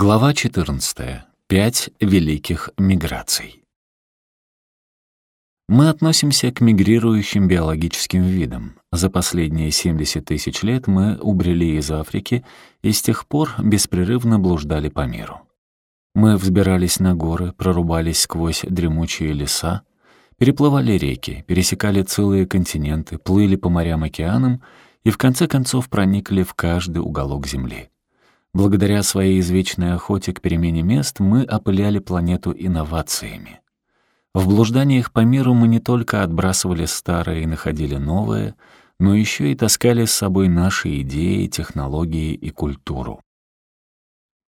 Глава 14. Пять великих миграций. Мы относимся к мигрирующим биологическим видам. За последние 70 тысяч лет мы убрели из Африки и с тех пор беспрерывно блуждали по миру. Мы взбирались на горы, прорубались сквозь дремучие леса, переплывали реки, пересекали целые континенты, плыли по морям-океанам и в конце концов проникли в каждый уголок Земли. Благодаря своей извечной охоте к перемене мест мы опыляли планету инновациями. В блужданиях по миру мы не только отбрасывали старое и находили новое, но еще и таскали с собой наши идеи, технологии и культуру.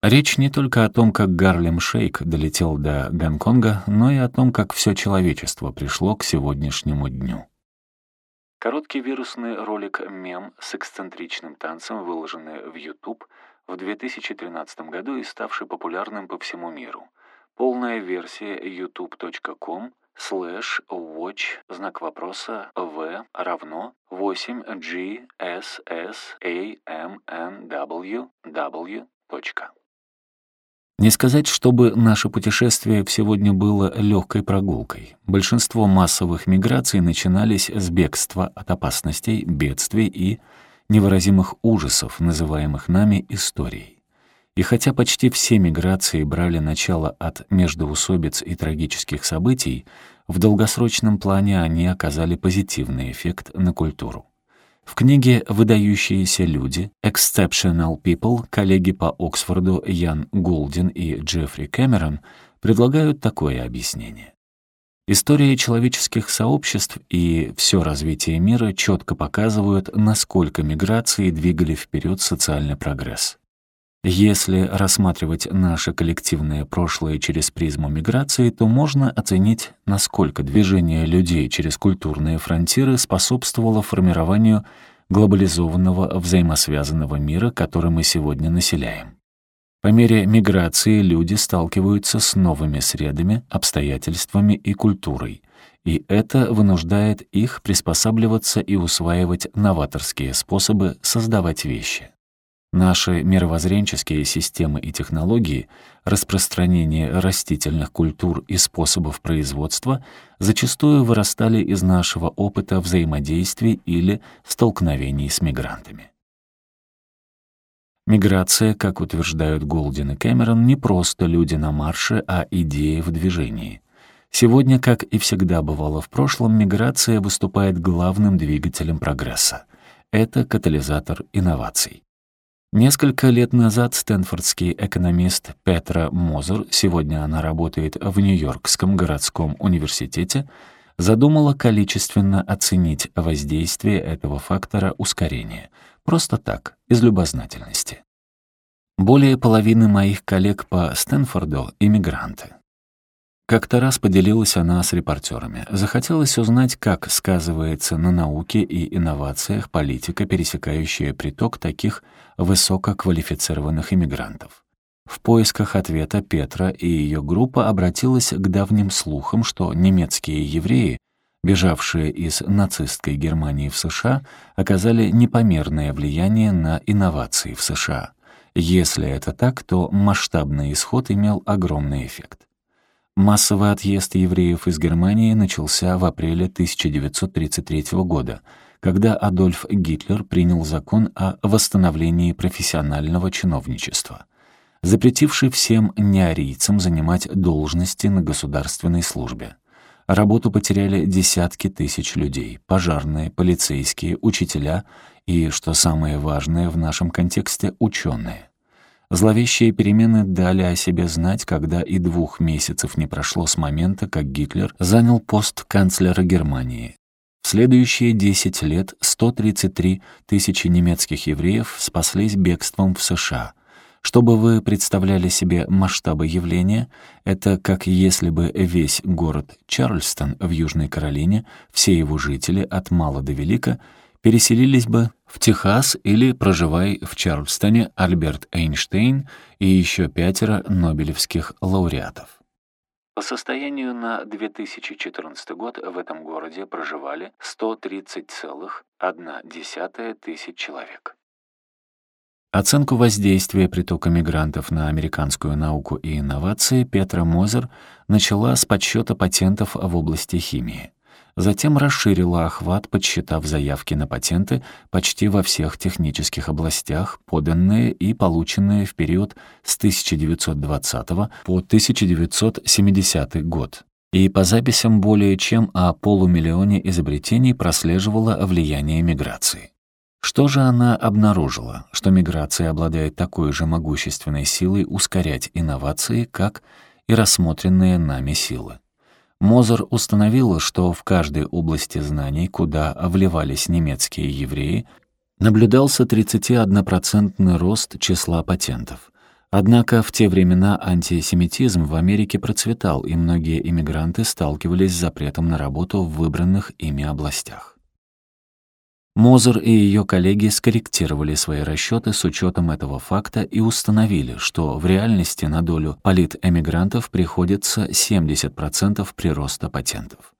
Речь не только о том, как Гарлем Шейк долетел до Гонконга, но и о том, как все человечество пришло к сегодняшнему дню. Короткий вирусный ролик «Мем» с эксцентричным танцем, выложенный в YouTube — в 2013 году и ставший популярным по всему миру. Полная версия youtube.com slash watch знак вопроса v равно 8 g s s a m n w w. Не сказать, чтобы наше путешествие сегодня было легкой прогулкой. Большинство массовых миграций начинались с бегства от опасностей, бедствий и невыразимых ужасов, называемых нами историей. И хотя почти все миграции брали начало от междоусобиц и трагических событий, в долгосрочном плане они оказали позитивный эффект на культуру. В книге «Выдающиеся люди» «Exceptional People» коллеги по Оксфорду Ян Голдин и Джеффри Кэмерон предлагают такое объяснение. История человеческих сообществ и все развитие мира четко показывают, насколько миграции двигали вперед социальный прогресс. Если рассматривать наше коллективное прошлое через призму миграции, то можно оценить, насколько движение людей через культурные фронтиры способствовало формированию глобализованного взаимосвязанного мира, который мы сегодня населяем. По мере миграции люди сталкиваются с новыми средами, обстоятельствами и культурой, и это вынуждает их приспосабливаться и усваивать новаторские способы создавать вещи. Наши мировоззренческие системы и технологии, распространение растительных культур и способов производства зачастую вырастали из нашего опыта взаимодействий или столкновений с мигрантами. Миграция, как утверждают Голдин и Кэмерон, не просто люди на марше, а идеи в движении. Сегодня, как и всегда бывало в прошлом, миграция выступает главным двигателем прогресса. Это катализатор инноваций. Несколько лет назад стэнфордский экономист Петра Мозер, сегодня она работает в Нью-Йоркском городском университете, задумала количественно оценить воздействие этого фактора ускорения — Просто так, из любознательности. Более половины моих коллег по Стэнфорду — иммигранты. Как-то раз поделилась она с репортерами. Захотелось узнать, как сказывается на науке и инновациях политика, пересекающая приток таких высококвалифицированных иммигрантов. В поисках ответа Петра и ее группа обратилась к давним слухам, что немецкие евреи бежавшие из нацистской Германии в США, оказали непомерное влияние на инновации в США. Если это так, то масштабный исход имел огромный эффект. Массовый отъезд евреев из Германии начался в апреле 1933 года, когда Адольф Гитлер принял закон о восстановлении профессионального чиновничества, запретивший всем неарийцам занимать должности на государственной службе. Работу потеряли десятки тысяч людей — пожарные, полицейские, учителя и, что самое важное в нашем контексте, ученые. Зловещие перемены дали о себе знать, когда и двух месяцев не прошло с момента, как Гитлер занял пост канцлера Германии. В следующие 10 лет 133 тысячи немецких евреев спаслись бегством в США — чтобы вы представляли себе масштабы явления, это как если бы весь город Чарльстон в Южной Каролине, все его жители от мала до велика, переселились бы в Техас или, проживая в Чарльстоне, Альберт Эйнштейн и еще пятеро нобелевских лауреатов. По состоянию на 2014 год в этом городе проживали 130,1 тысяч человек. Оценку воздействия притока мигрантов на американскую науку и инновации Петра Мозер начала с подсчета патентов в области химии. Затем расширила охват, подсчитав заявки на патенты почти во всех технических областях, поданные и полученные в период с 1920 по 1970 год. И по записям более чем о полумиллионе изобретений прослеживала влияние миграции. Что же она обнаружила? Что миграция обладает такой же могущественной силой ускорять инновации, как и рассмотренные нами силы. Мозер установила, что в каждой области знаний, куда вливались немецкие евреи, наблюдался 31% рост числа патентов. Однако в те времена антисемитизм в Америке процветал, и многие иммигранты сталкивались с запретом на работу в выбранных ими областях. Мозер и ее коллеги скорректировали свои расчеты с учетом этого факта и установили, что в реальности на долю политэмигрантов приходится 70% прироста патентов.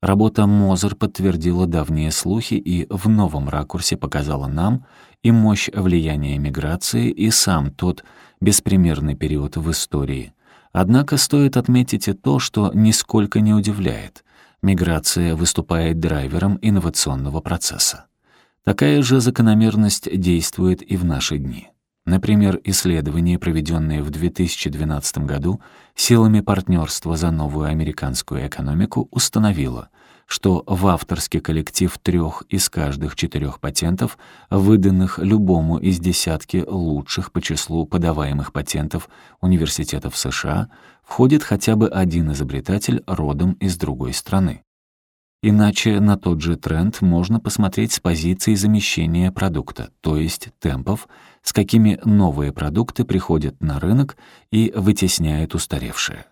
Работа Мозер подтвердила давние слухи и в новом ракурсе показала нам и мощь влияния миграции, и сам тот беспримерный период в истории. Однако стоит отметить и то, что нисколько не удивляет. Миграция выступает драйвером инновационного процесса. Такая же закономерность действует и в наши дни. Например, исследование, проведенное в 2012 году силами партнерства за новую американскую экономику, установило, что в авторский коллектив трех из каждых четырех патентов, выданных любому из десятки лучших по числу подаваемых патентов университетов США, входит хотя бы один изобретатель родом из другой страны. Иначе на тот же тренд можно посмотреть с позиции замещения продукта, то есть темпов, с какими новые продукты приходят на рынок и вытесняют устаревшие.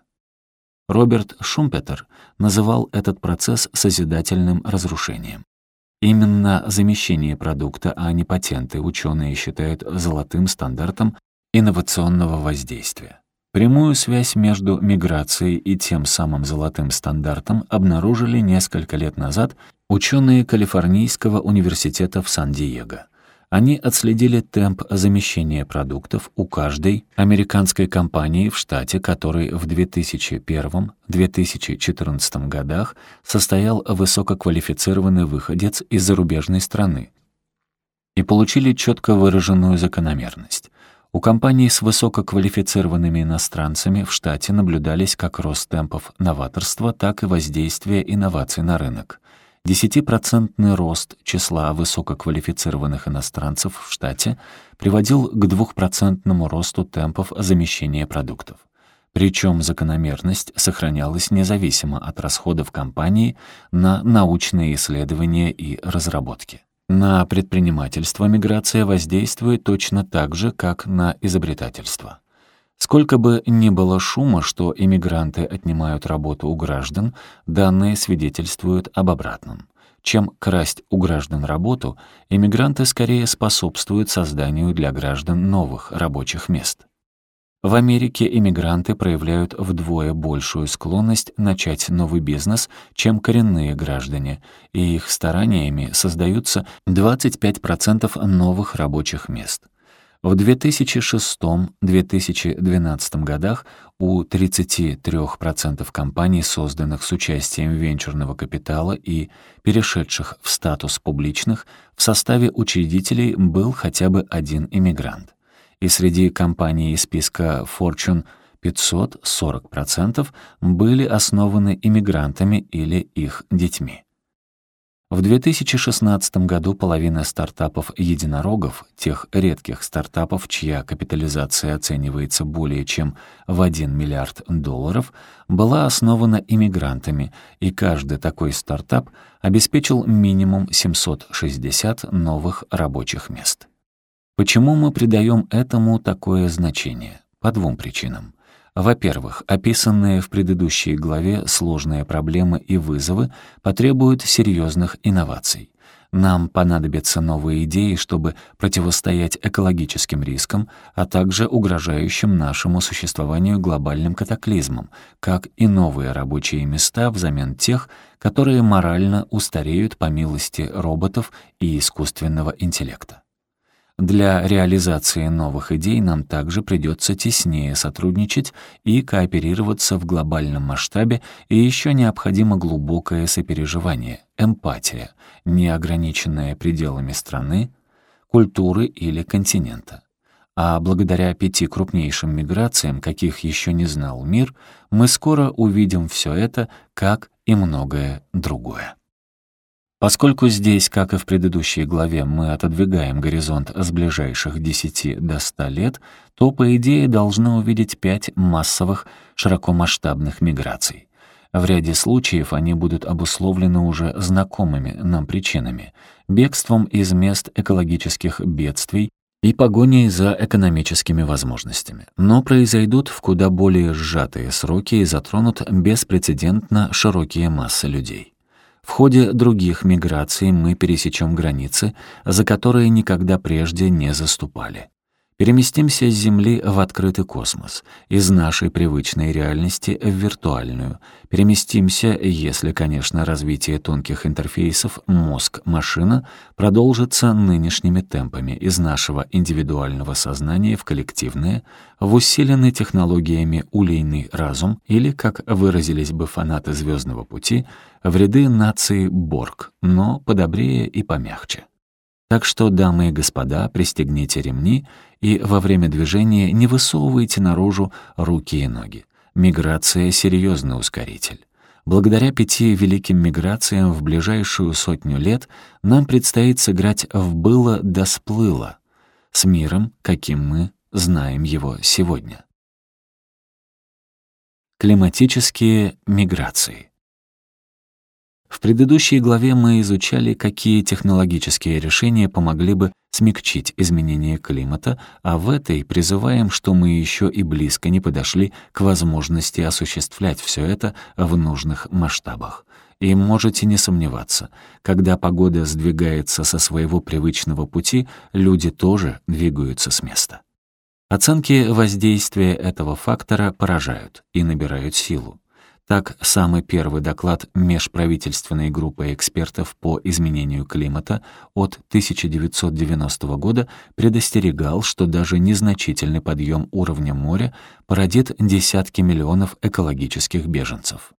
Роберт Шумпетер называл этот процесс созидательным разрушением. Именно замещение продукта, а не патенты, ученые считают золотым стандартом инновационного воздействия. Прямую связь между миграцией и тем самым золотым стандартом обнаружили несколько лет назад ученые Калифорнийского университета в Сан-Диего. Они отследили темп замещения продуктов у каждой американской компании в штате, который в 2001-2014 годах состоял высококвалифицированный выходец из зарубежной страны, и получили четко выраженную закономерность. У компаний с высококвалифицированными иностранцами в штате наблюдались как рост темпов новаторства, так и воздействие инноваций на рынок. Десятипроцентный рост числа высококвалифицированных иностранцев в штате приводил к двухпроцентному росту темпов замещения продуктов. Причем закономерность сохранялась независимо от расходов компании на научные исследования и разработки. На предпринимательство миграция воздействует точно так же, как на изобретательство. Сколько бы ни было шума, что иммигранты отнимают работу у граждан, данные свидетельствуют об обратном. Чем красть у граждан работу, иммигранты скорее способствуют созданию для граждан новых рабочих мест. В Америке иммигранты проявляют вдвое большую склонность начать новый бизнес, чем коренные граждане, и их стараниями создаются 25% новых рабочих мест. В 2006-2012 годах у 33% компаний, созданных с участием венчурного капитала и перешедших в статус публичных, в составе учредителей был хотя бы один иммигрант и среди компаний из списка Fortune 500 40% были основаны иммигрантами или их детьми. В 2016 году половина стартапов-единорогов, тех редких стартапов, чья капитализация оценивается более чем в 1 миллиард долларов, была основана иммигрантами, и каждый такой стартап обеспечил минимум 760 новых рабочих мест. Почему мы придаем этому такое значение? По двум причинам. Во-первых, описанные в предыдущей главе сложные проблемы и вызовы потребуют серьезных инноваций. Нам понадобятся новые идеи, чтобы противостоять экологическим рискам, а также угрожающим нашему существованию глобальным катаклизмам, как и новые рабочие места взамен тех, которые морально устареют по милости роботов и искусственного интеллекта. Для реализации новых идей нам также придется теснее сотрудничать и кооперироваться в глобальном масштабе, и еще необходимо глубокое сопереживание, эмпатия, не ограниченная пределами страны, культуры или континента. А благодаря пяти крупнейшим миграциям, каких еще не знал мир, мы скоро увидим все это, как и многое другое. Поскольку здесь, как и в предыдущей главе, мы отодвигаем горизонт с ближайших 10 до 100 лет, то, по идее, должны увидеть пять массовых, широкомасштабных миграций. В ряде случаев они будут обусловлены уже знакомыми нам причинами — бегством из мест экологических бедствий и погоней за экономическими возможностями, но произойдут в куда более сжатые сроки и затронут беспрецедентно широкие массы людей. В ходе других миграций мы пересечем границы, за которые никогда прежде не заступали. Переместимся с Земли в открытый космос, из нашей привычной реальности в виртуальную. Переместимся, если, конечно, развитие тонких интерфейсов мозг-машина продолжится нынешними темпами из нашего индивидуального сознания в коллективное, в усиленный технологиями улейный разум или, как выразились бы фанаты «Звездного пути», в ряды нации Борг, но подобрее и помягче. Так что, дамы и господа, пристегните ремни и во время движения не высовывайте наружу руки и ноги. Миграция — серьезный ускоритель. Благодаря пяти великим миграциям в ближайшую сотню лет нам предстоит сыграть в «было да сплыло» с миром, каким мы знаем его сегодня. Климатические миграции в предыдущей главе мы изучали, какие технологические решения помогли бы смягчить изменение климата, а в этой призываем, что мы еще и близко не подошли к возможности осуществлять все это в нужных масштабах. И можете не сомневаться, когда погода сдвигается со своего привычного пути, люди тоже двигаются с места. Оценки воздействия этого фактора поражают и набирают силу. Так, самый первый доклад межправительственной группы экспертов по изменению климата от 1990 года предостерегал, что даже незначительный подъем уровня моря породит десятки миллионов экологических беженцев.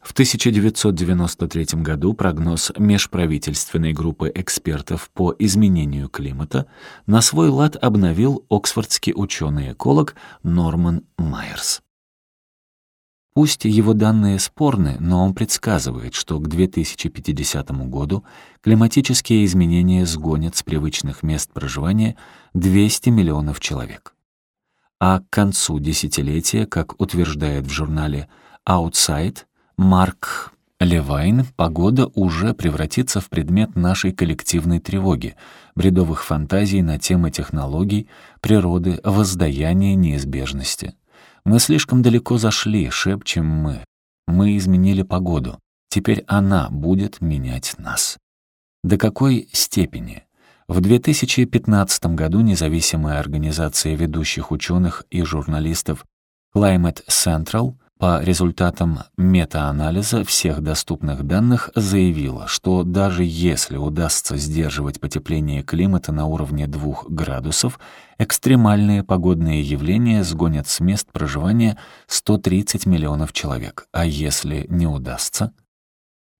В 1993 году прогноз межправительственной группы экспертов по изменению климата на свой лад обновил оксфордский ученый-эколог Норман Майерс. Пусть его данные спорны, но он предсказывает, что к 2050 году климатические изменения сгонят с привычных мест проживания 200 миллионов человек. А к концу десятилетия, как утверждает в журнале Outside, Марк Левайн, погода уже превратится в предмет нашей коллективной тревоги, бредовых фантазий на темы технологий, природы, воздаяния, неизбежности. Мы слишком далеко зашли, шепчем мы. Мы изменили погоду. Теперь она будет менять нас. До какой степени? В 2015 году независимая организация ведущих ученых и журналистов Climate Central по результатам метаанализа всех доступных данных заявила, что даже если удастся сдерживать потепление климата на уровне 2 градусов, экстремальные погодные явления сгонят с мест проживания 130 миллионов человек, а если не удастся?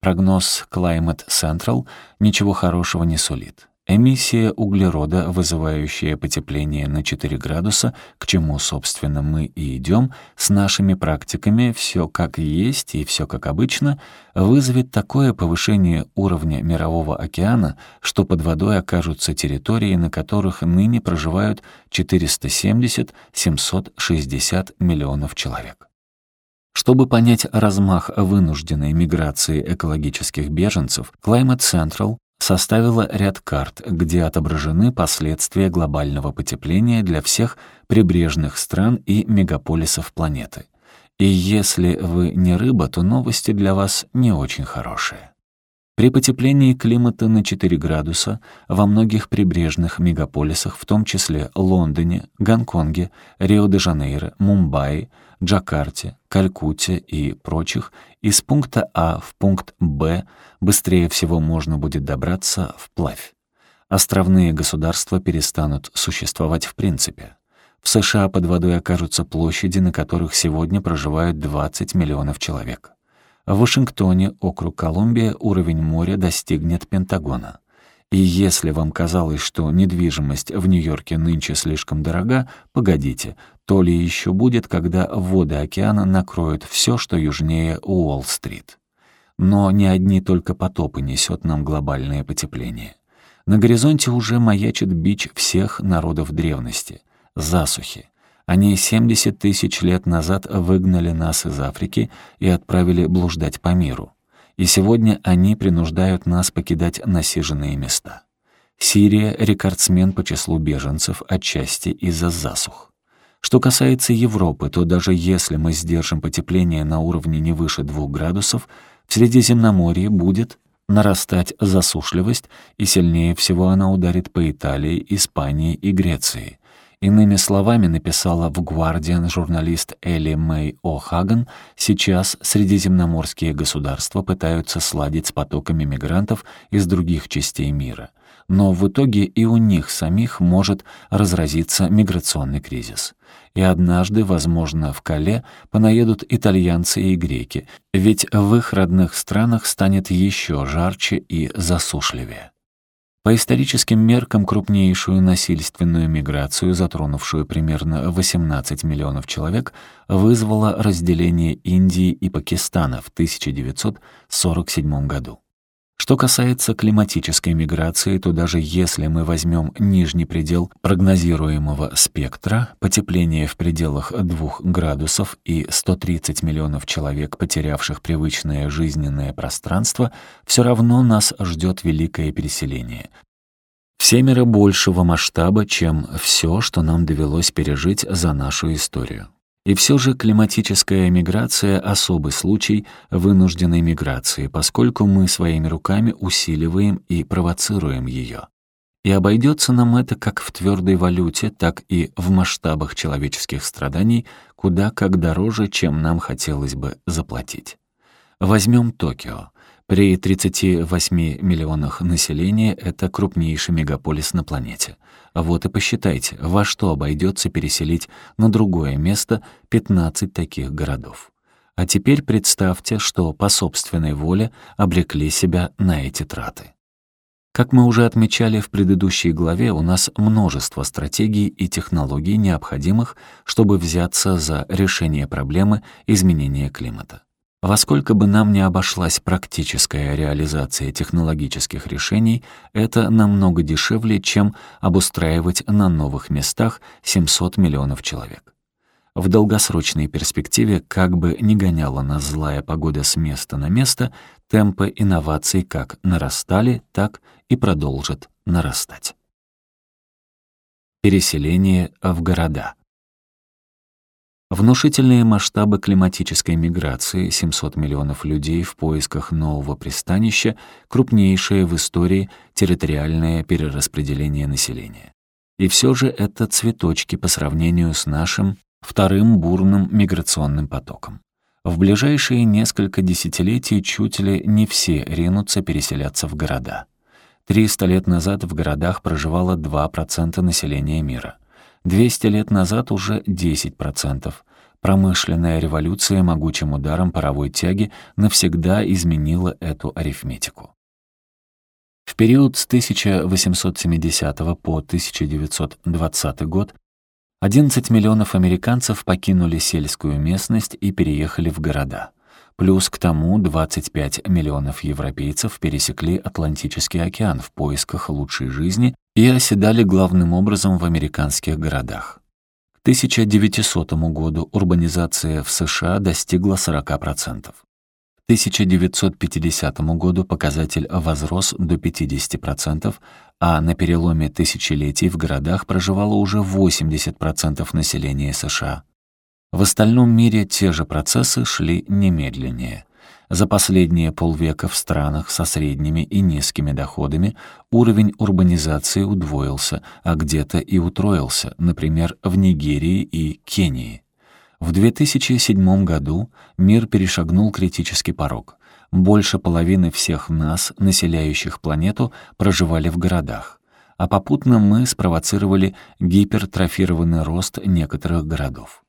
Прогноз Climate Central ничего хорошего не сулит. Эмиссия углерода, вызывающая потепление на 4 градуса, к чему, собственно, мы и идем, с нашими практиками все как есть и все как обычно, вызовет такое повышение уровня Мирового океана, что под водой окажутся территории, на которых ныне проживают 470-760 миллионов человек. Чтобы понять размах вынужденной миграции экологических беженцев, Climate Central составила ряд карт, где отображены последствия глобального потепления для всех прибрежных стран и мегаполисов планеты. И если вы не рыба, то новости для вас не очень хорошие. При потеплении климата на 4 градуса во многих прибрежных мегаполисах, в том числе Лондоне, Гонконге, Рио-де-Жанейро, Мумбаи, Джакарте, Калькутте и прочих, из пункта А в пункт Б быстрее всего можно будет добраться вплавь. Островные государства перестанут существовать в принципе. В США под водой окажутся площади, на которых сегодня проживают 20 миллионов человек. В Вашингтоне, округ Колумбия, уровень моря достигнет Пентагона. И если вам казалось, что недвижимость в Нью-Йорке нынче слишком дорога, погодите, то ли еще будет, когда воды океана накроют все, что южнее Уолл-стрит. Но не одни только потопы несет нам глобальное потепление. На горизонте уже маячит бич всех народов древности — засухи. Они 70 тысяч лет назад выгнали нас из Африки и отправили блуждать по миру. И сегодня они принуждают нас покидать насиженные места. Сирия — рекордсмен по числу беженцев, отчасти из-за засух. Что касается Европы, то даже если мы сдержим потепление на уровне не выше 2 градусов, в Средиземноморье будет нарастать засушливость, и сильнее всего она ударит по Италии, Испании и Греции. Иными словами, написала в «Гвардиан» журналист Элли Мэй О'Хаган, сейчас средиземноморские государства пытаются сладить с потоками мигрантов из других частей мира. Но в итоге и у них самих может разразиться миграционный кризис. И однажды, возможно, в Кале понаедут итальянцы и греки, ведь в их родных странах станет еще жарче и засушливее. По историческим меркам крупнейшую насильственную миграцию, затронувшую примерно 18 миллионов человек, вызвало разделение Индии и Пакистана в 1947 году. Что касается климатической миграции, то даже если мы возьмем нижний предел прогнозируемого спектра, потепление в пределах 2 градусов и 130 миллионов человек, потерявших привычное жизненное пространство, все равно нас ждет великое переселение. Всемеро большего масштаба, чем все, что нам довелось пережить за нашу историю. И все же климатическая миграция — особый случай вынужденной миграции, поскольку мы своими руками усиливаем и провоцируем ее. И обойдется нам это как в твердой валюте, так и в масштабах человеческих страданий, куда как дороже, чем нам хотелось бы заплатить. Возьмем Токио. При 38 миллионах населения это крупнейший мегаполис на планете. Вот и посчитайте, во что обойдется переселить на другое место 15 таких городов. А теперь представьте, что по собственной воле обрекли себя на эти траты. Как мы уже отмечали в предыдущей главе, у нас множество стратегий и технологий, необходимых, чтобы взяться за решение проблемы изменения климата. Во сколько бы нам ни обошлась практическая реализация технологических решений, это намного дешевле, чем обустраивать на новых местах 700 миллионов человек. В долгосрочной перспективе, как бы ни гоняла нас злая погода с места на место, темпы инноваций как нарастали, так и продолжат нарастать. Переселение в города. Внушительные масштабы климатической миграции, 700 миллионов людей в поисках нового пристанища, крупнейшее в истории территориальное перераспределение населения. И все же это цветочки по сравнению с нашим вторым бурным миграционным потоком. В ближайшие несколько десятилетий чуть ли не все ринутся переселяться в города. 300 лет назад в городах проживало 2% населения мира — 200 лет назад уже 10%. Промышленная революция могучим ударом паровой тяги навсегда изменила эту арифметику. В период с 1870 по 1920 год 11 миллионов американцев покинули сельскую местность и переехали в города. Плюс к тому 25 миллионов европейцев пересекли Атлантический океан в поисках лучшей жизни и оседали главным образом в американских городах. К 1900 году урбанизация в США достигла 40%. К 1950 году показатель возрос до 50%, а на переломе тысячелетий в городах проживало уже 80% населения США. В остальном мире те же процессы шли немедленнее. За последние полвека в странах со средними и низкими доходами уровень урбанизации удвоился, а где-то и утроился, например, в Нигерии и Кении. В 2007 году мир перешагнул критический порог. Больше половины всех нас, населяющих планету, проживали в городах. а попутно мы спровоцировали гипертрофированный рост некоторых городов.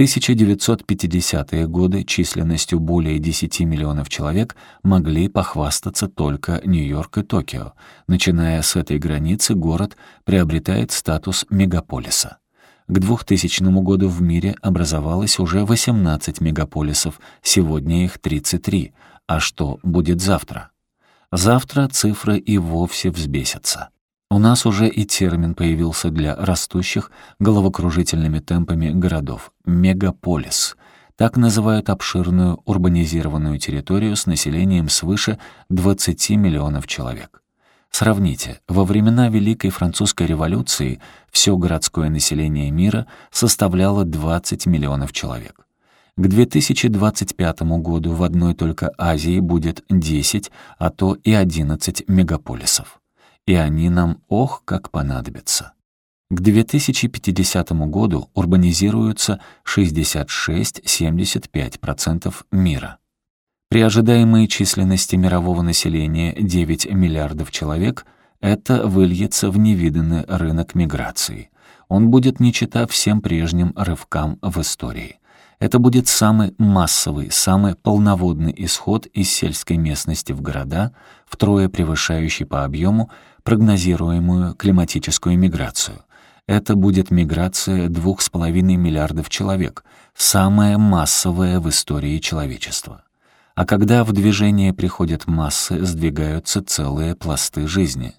В 1950-е годы численностью более 10 миллионов человек могли похвастаться только Нью-Йорк и Токио. Начиная с этой границы город приобретает статус мегаполиса. К 2000 году в мире образовалось уже 18 мегаполисов, сегодня их 33. А что будет завтра? Завтра цифры и вовсе взбесятся. У нас уже и термин появился для растущих головокружительными темпами городов — мегаполис. Так называют обширную урбанизированную территорию с населением свыше 20 миллионов человек. Сравните, во времена Великой Французской революции все городское население мира составляло 20 миллионов человек. К 2025 году в одной только Азии будет 10, а то и 11 мегаполисов и они нам ох как понадобятся. К 2050 году урбанизируются 66-75% мира. При ожидаемой численности мирового населения 9 миллиардов человек это выльется в невиданный рынок миграции. Он будет не чита всем прежним рывкам в истории. Это будет самый массовый, самый полноводный исход из сельской местности в города, втрое превышающий по объему прогнозируемую климатическую миграцию. Это будет миграция 2,5 миллиардов человек, самая массовая в истории человечества. А когда в движение приходят массы, сдвигаются целые пласты жизни.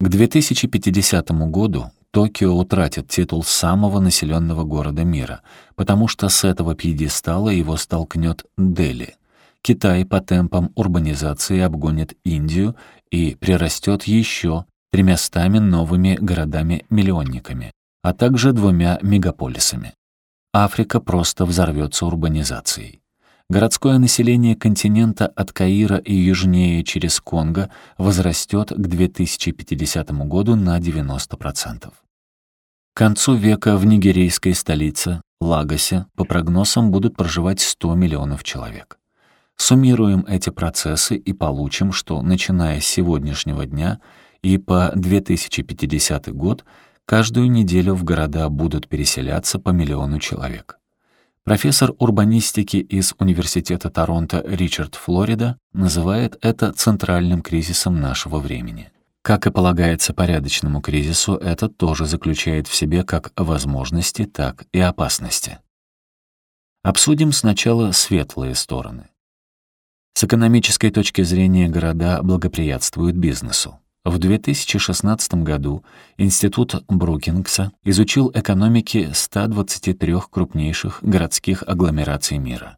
К 2050 году Токио утратит титул самого населенного города мира, потому что с этого пьедестала его столкнет Дели. Китай по темпам урбанизации обгонит Индию и прирастет еще тремястами новыми городами-миллионниками, а также двумя мегаполисами. Африка просто взорвется урбанизацией. Городское население континента от Каира и южнее через Конго возрастет к 2050 году на 90%. К концу века в нигерийской столице, Лагосе, по прогнозам будут проживать 100 миллионов человек. Суммируем эти процессы и получим, что, начиная с сегодняшнего дня и по 2050 год, каждую неделю в города будут переселяться по миллиону человек. Профессор урбанистики из Университета Торонто Ричард Флорида называет это центральным кризисом нашего времени. Как и полагается порядочному кризису, это тоже заключает в себе как возможности, так и опасности. Обсудим сначала светлые стороны. С экономической точки зрения города благоприятствуют бизнесу. В 2016 году Институт Брукингса изучил экономики 123 крупнейших городских агломераций мира.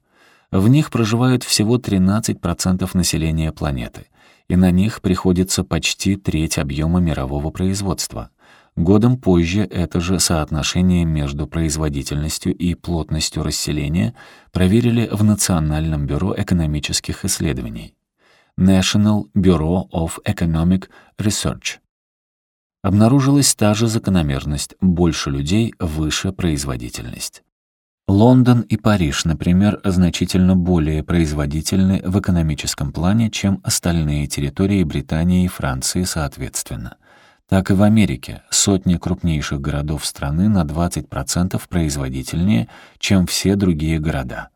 В них проживают всего 13% населения планеты, и на них приходится почти треть объема мирового производства. Годом позже это же соотношение между производительностью и плотностью расселения проверили в Национальном бюро экономических исследований National Bureau of Economic Research. Обнаружилась та же закономерность — больше людей, выше производительность. Лондон и Париж, например, значительно более производительны в экономическом плане, чем остальные территории Британии и Франции соответственно так и в Америке сотни крупнейших городов страны на 20% производительнее, чем все другие города.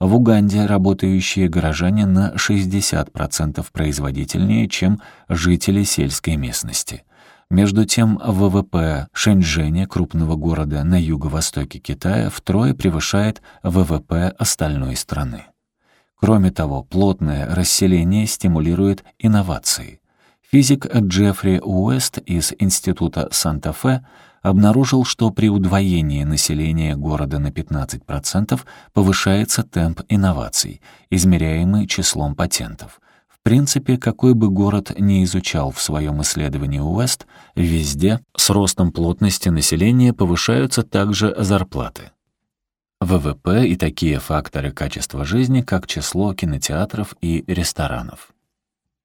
В Уганде работающие горожане на 60% производительнее, чем жители сельской местности. Между тем, ВВП Шэньчжэня, крупного города на юго-востоке Китая, втрое превышает ВВП остальной страны. Кроме того, плотное расселение стимулирует инновации. Физик Джеффри Уэст из Института Санта-Фе обнаружил, что при удвоении населения города на 15% повышается темп инноваций, измеряемый числом патентов. В принципе, какой бы город ни изучал в своем исследовании Уэст, везде с ростом плотности населения повышаются также зарплаты. ВВП и такие факторы качества жизни, как число кинотеатров и ресторанов.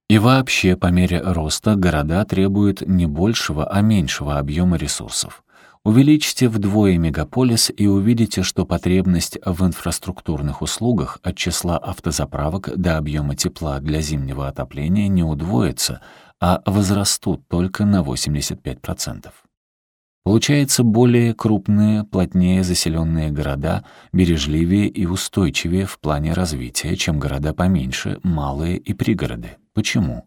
И вообще, по мере роста города требуют не большего, а меньшего объема ресурсов. Увеличьте вдвое мегаполис и увидите, что потребность в инфраструктурных услугах от числа автозаправок до объема тепла для зимнего отопления не удвоится, а возрастут только на 85%. Получается, более крупные, плотнее заселенные города бережливее и устойчивее в плане развития, чем города поменьше, малые и пригороды. Почему?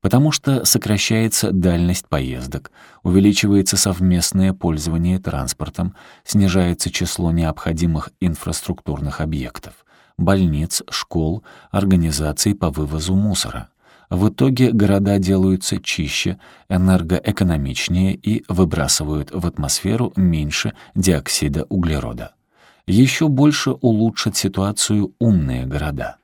Потому что сокращается дальность поездок, увеличивается совместное пользование транспортом, снижается число необходимых инфраструктурных объектов, больниц, школ, организаций по вывозу мусора. В итоге города делаются чище, энергоэкономичнее и выбрасывают в атмосферу меньше диоксида углерода. Еще больше улучшат ситуацию умные города.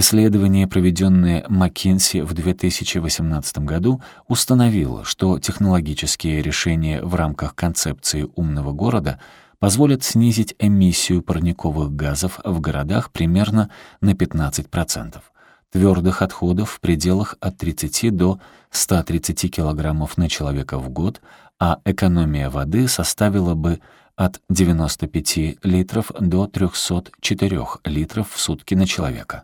Исследование, проведенное McKinsey в 2018 году, установило, что технологические решения в рамках концепции умного города позволят снизить эмиссию парниковых газов в городах примерно на 15%, твердых отходов в пределах от 30 до 130 килограммов на человека в год, а экономия воды составила бы от 95 литров до 304 литров в сутки на человека.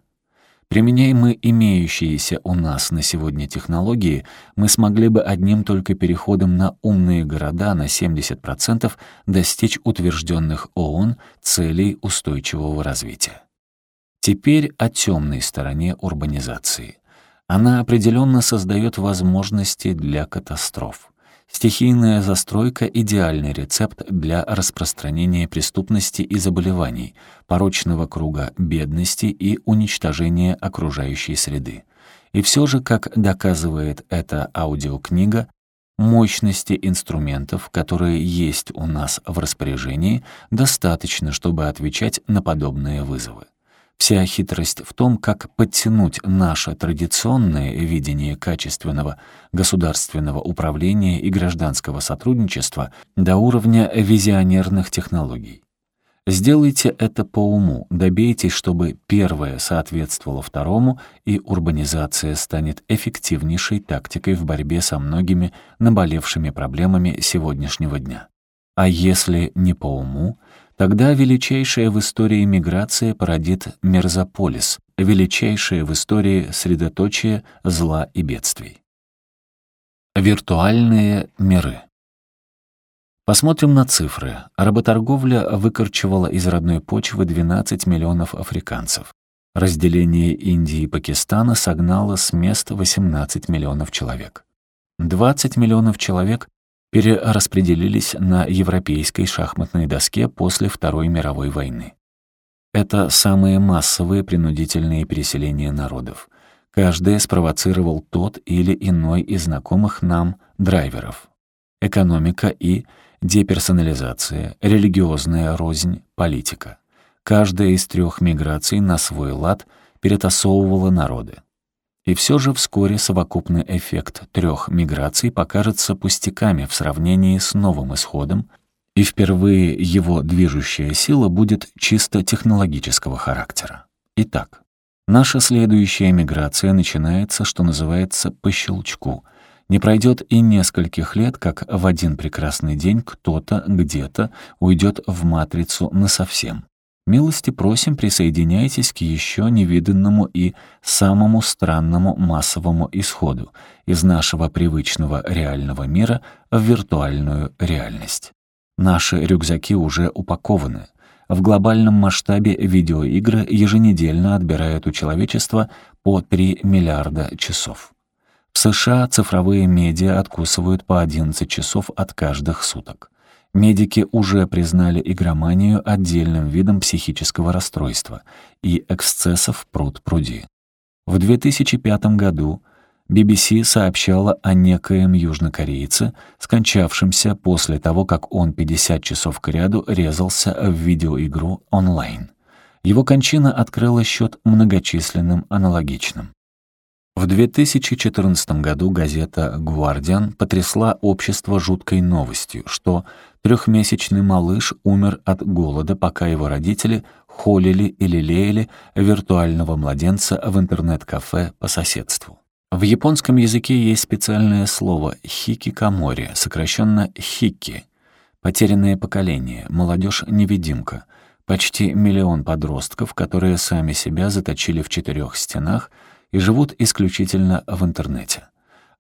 Применяя мы имеющиеся у нас на сегодня технологии, мы смогли бы одним только переходом на умные города на 70% достичь утвержденных ООН целей устойчивого развития. Теперь о темной стороне урбанизации. Она определенно создает возможности для катастроф. Стихийная застройка — идеальный рецепт для распространения преступности и заболеваний, порочного круга бедности и уничтожения окружающей среды. И все же, как доказывает эта аудиокнига, мощности инструментов, которые есть у нас в распоряжении, достаточно, чтобы отвечать на подобные вызовы. Вся хитрость в том, как подтянуть наше традиционное видение качественного государственного управления и гражданского сотрудничества до уровня визионерных технологий. Сделайте это по уму, добейтесь, чтобы первое соответствовало второму, и урбанизация станет эффективнейшей тактикой в борьбе со многими наболевшими проблемами сегодняшнего дня. А если не по уму, Тогда величайшая в истории миграция породит Мерзополис, величайшее в истории средоточие зла и бедствий. Виртуальные миры. Посмотрим на цифры. Работорговля выкорчевала из родной почвы 12 миллионов африканцев. Разделение Индии и Пакистана согнало с мест 18 миллионов человек. 20 миллионов человек перераспределились на европейской шахматной доске после Второй мировой войны. Это самые массовые принудительные переселения народов. Каждый спровоцировал тот или иной из знакомых нам драйверов. Экономика и деперсонализация, религиозная рознь, политика. Каждая из трех миграций на свой лад перетасовывала народы. И все же вскоре совокупный эффект трех миграций покажется пустяками в сравнении с новым исходом, и впервые его движущая сила будет чисто технологического характера. Итак, наша следующая миграция начинается, что называется, по щелчку. Не пройдет и нескольких лет, как в один прекрасный день кто-то где-то уйдет в матрицу насовсем. Милости просим, присоединяйтесь к еще невиданному и самому странному массовому исходу из нашего привычного реального мира в виртуальную реальность. Наши рюкзаки уже упакованы. В глобальном масштабе видеоигры еженедельно отбирают у человечества по 3 миллиарда часов. В США цифровые медиа откусывают по 11 часов от каждых суток. Медики уже признали игроманию отдельным видом психического расстройства, и эксцессов пруд пруди. В 2005 году BBC сообщала о некоем южнокорейце, скончавшемся после того, как он 50 часов кряду резался в видеоигру онлайн. Его кончина открыла счет многочисленным аналогичным. В 2014 году газета «Гвардиан» потрясла общество жуткой новостью, что трехмесячный малыш умер от голода, пока его родители холили или лелеяли виртуального младенца в интернет-кафе по соседству. В японском языке есть специальное слово «хикикамори», сокращенно «хикки», потерянное поколение, молодежь-невидимка, почти миллион подростков, которые сами себя заточили в четырех стенах — и живут исключительно в интернете.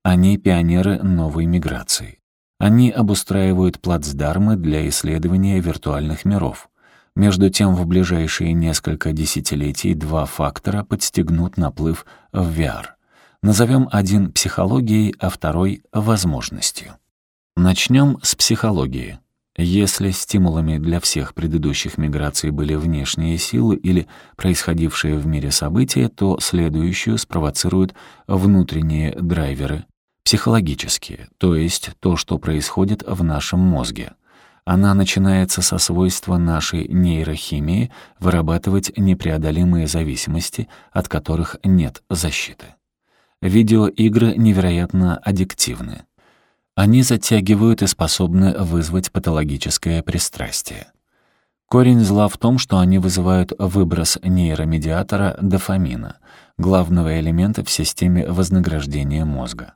Они пионеры новой миграции. Они обустраивают плацдармы для исследования виртуальных миров. Между тем, в ближайшие несколько десятилетий два фактора подстегнут наплыв в VR. Назовем один психологией, а второй — возможностью. Начнем с психологии. Если стимулами для всех предыдущих миграций были внешние силы или происходившие в мире события, то следующую спровоцируют внутренние драйверы, психологические, то есть то, что происходит в нашем мозге. Она начинается со свойства нашей нейрохимии вырабатывать непреодолимые зависимости, от которых нет защиты. Видеоигры невероятно аддиктивны. Они затягивают и способны вызвать патологическое пристрастие. Корень зла в том, что они вызывают выброс нейромедиатора дофамина, главного элемента в системе вознаграждения мозга.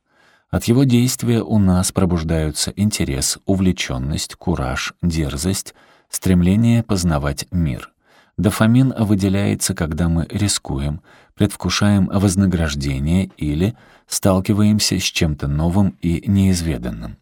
От его действия у нас пробуждаются интерес, увлеченность, кураж, дерзость, стремление познавать мир. Дофамин выделяется, когда мы рискуем, предвкушаем вознаграждение или сталкиваемся с чем-то новым и неизведанным.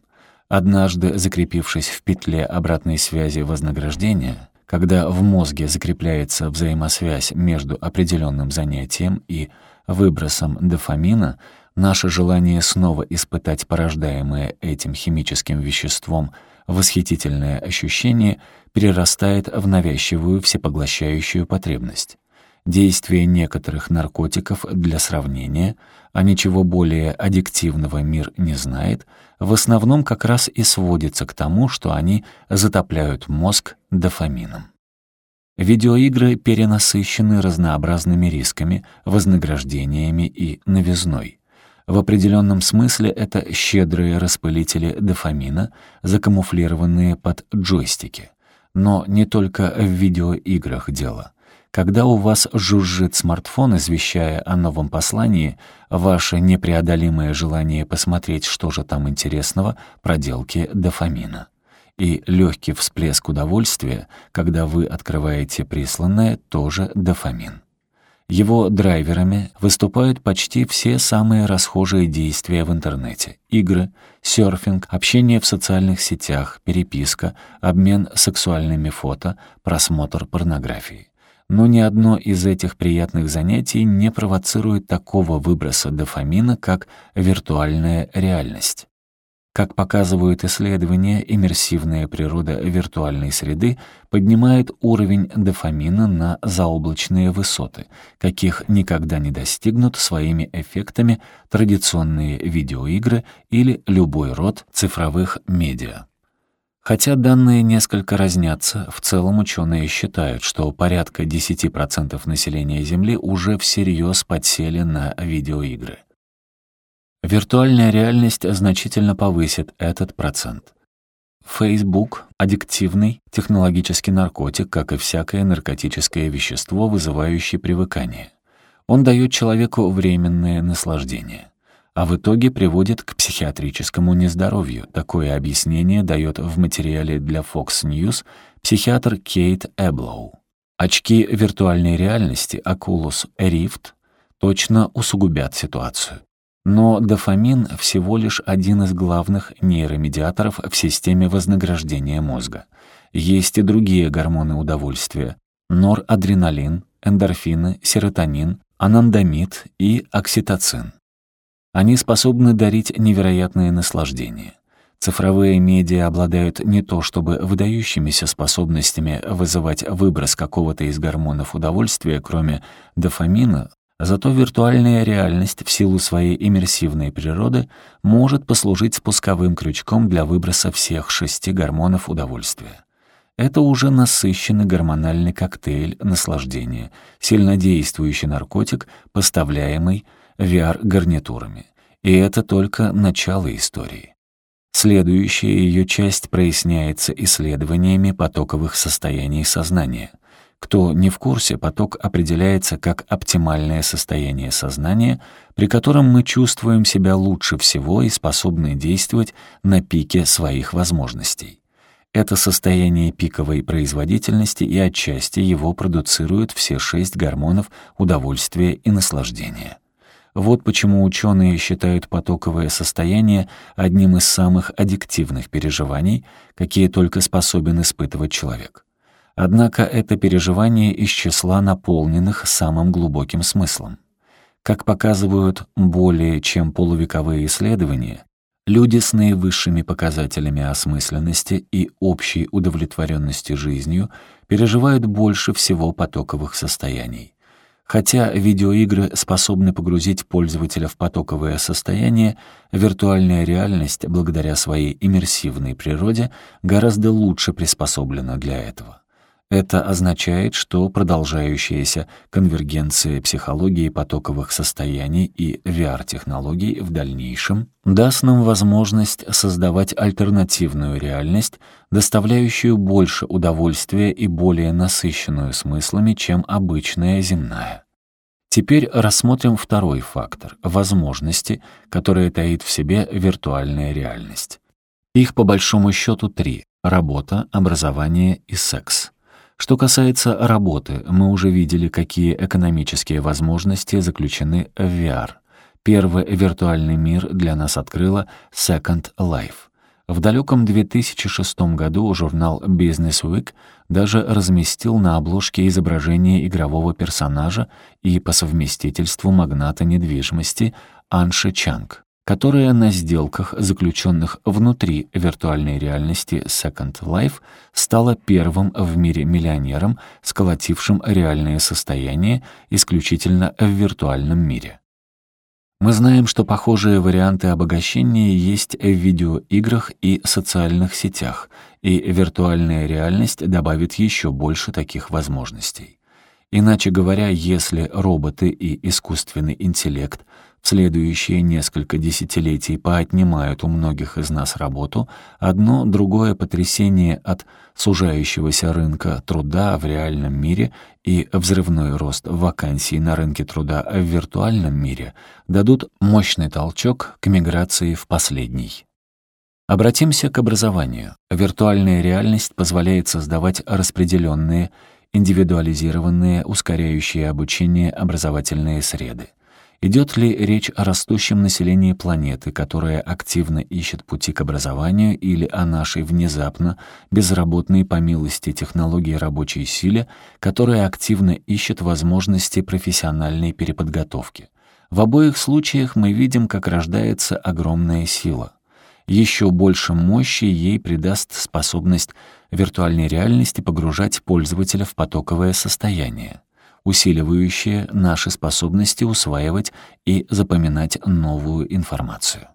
Однажды, закрепившись в петле обратной связи вознаграждения, когда в мозге закрепляется взаимосвязь между определенным занятием и выбросом дофамина, наше желание снова испытать порождаемое этим химическим веществом восхитительное ощущение перерастает в навязчивую всепоглощающую потребность. Действие некоторых наркотиков для сравнения, а ничего более аддиктивного мир не знает, в основном как раз и сводится к тому, что они затопляют мозг дофамином. Видеоигры перенасыщены разнообразными рисками, вознаграждениями и новизной. В определенном смысле это щедрые распылители дофамина, закамуфлированные под джойстики. Но не только в видеоиграх дело. Когда у вас жужжит смартфон, извещая о новом послании, ваше непреодолимое желание посмотреть, что же там интересного, проделки дофамина. И легкий всплеск удовольствия, когда вы открываете присланное, тоже дофамин. Его драйверами выступают почти все самые расхожие действия в интернете. Игры, серфинг, общение в социальных сетях, переписка, обмен сексуальными фото, просмотр порнографии. Но ни одно из этих приятных занятий не провоцирует такого выброса дофамина, как виртуальная реальность. Как показывают исследования, иммерсивная природа виртуальной среды поднимает уровень дофамина на заоблачные высоты, каких никогда не достигнут своими эффектами традиционные видеоигры или любой род цифровых медиа. Хотя данные несколько разнятся, в целом ученые считают, что порядка 10% населения Земли уже всерьез подсели на видеоигры. Виртуальная реальность значительно повысит этот процент. Facebook — аддиктивный технологический наркотик, как и всякое наркотическое вещество, вызывающее привыкание. Он дает человеку временное наслаждение, а в итоге приводит к психиатрическому нездоровью. Такое объяснение дает в материале для Fox News психиатр Кейт Эблоу. Очки виртуальной реальности Oculus Rift точно усугубят ситуацию. Но дофамин всего лишь один из главных нейромедиаторов в системе вознаграждения мозга. Есть и другие гормоны удовольствия — норадреналин, эндорфины, серотонин, анандамид и окситоцин. Они способны дарить невероятные наслаждения. Цифровые медиа обладают не то чтобы выдающимися способностями вызывать выброс какого-то из гормонов удовольствия, кроме дофамина, Зато виртуальная реальность в силу своей иммерсивной природы может послужить спусковым крючком для выброса всех шести гормонов удовольствия. Это уже насыщенный гормональный коктейль наслаждения, сильнодействующий наркотик, поставляемый VR-гарнитурами. И это только начало истории. Следующая ее часть проясняется исследованиями потоковых состояний сознания — кто не в курсе, поток определяется как оптимальное состояние сознания, при котором мы чувствуем себя лучше всего и способны действовать на пике своих возможностей. Это состояние пиковой производительности и отчасти его продуцируют все шесть гормонов удовольствия и наслаждения. Вот почему ученые считают потоковое состояние одним из самых аддиктивных переживаний, какие только способен испытывать человек. Однако это переживание из числа наполненных самым глубоким смыслом. Как показывают более чем полувековые исследования, люди с наивысшими показателями осмысленности и общей удовлетворенности жизнью переживают больше всего потоковых состояний. Хотя видеоигры способны погрузить пользователя в потоковое состояние, виртуальная реальность, благодаря своей иммерсивной природе, гораздо лучше приспособлена для этого. Это означает, что продолжающаяся конвергенция психологии потоковых состояний и VR-технологий в дальнейшем даст нам возможность создавать альтернативную реальность, доставляющую больше удовольствия и более насыщенную смыслами, чем обычная земная. Теперь рассмотрим второй фактор — возможности, которые таит в себе виртуальная реальность. Их по большому счету три — работа, образование и секс. Что касается работы, мы уже видели, какие экономические возможности заключены в VR. Первый виртуальный мир для нас открыла Second Life. В далеком 2006 году журнал Business Week даже разместил на обложке изображение игрового персонажа и по совместительству магната недвижимости Анши Чанг которая на сделках, заключенных внутри виртуальной реальности Second Life, стала первым в мире миллионером, сколотившим реальное состояние исключительно в виртуальном мире. Мы знаем, что похожие варианты обогащения есть в видеоиграх и социальных сетях, и виртуальная реальность добавит еще больше таких возможностей. Иначе говоря, если роботы и искусственный интеллект следующие несколько десятилетий поотнимают у многих из нас работу, одно другое потрясение от сужающегося рынка труда в реальном мире и взрывной рост вакансий на рынке труда в виртуальном мире дадут мощный толчок к миграции в последний. Обратимся к образованию. Виртуальная реальность позволяет создавать распределенные, индивидуализированные, ускоряющие обучение образовательные среды. Идет ли речь о растущем населении планеты, которое активно ищет пути к образованию, или о нашей внезапно безработной по милости технологии рабочей силе, которая активно ищет возможности профессиональной переподготовки? В обоих случаях мы видим, как рождается огромная сила. Еще больше мощи ей придаст способность виртуальной реальности погружать пользователя в потоковое состояние усиливающее наши способности усваивать и запоминать новую информацию.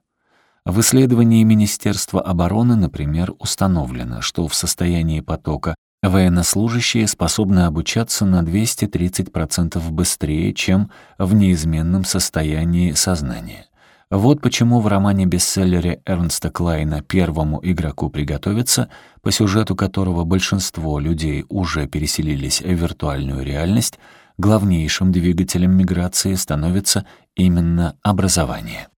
В исследовании Министерства обороны, например, установлено, что в состоянии потока военнослужащие способны обучаться на 230% быстрее, чем в неизменном состоянии сознания. Вот почему в романе-бестселлере Эрнста Клайна «Первому игроку приготовиться», по сюжету которого большинство людей уже переселились в виртуальную реальность, главнейшим двигателем миграции становится именно образование.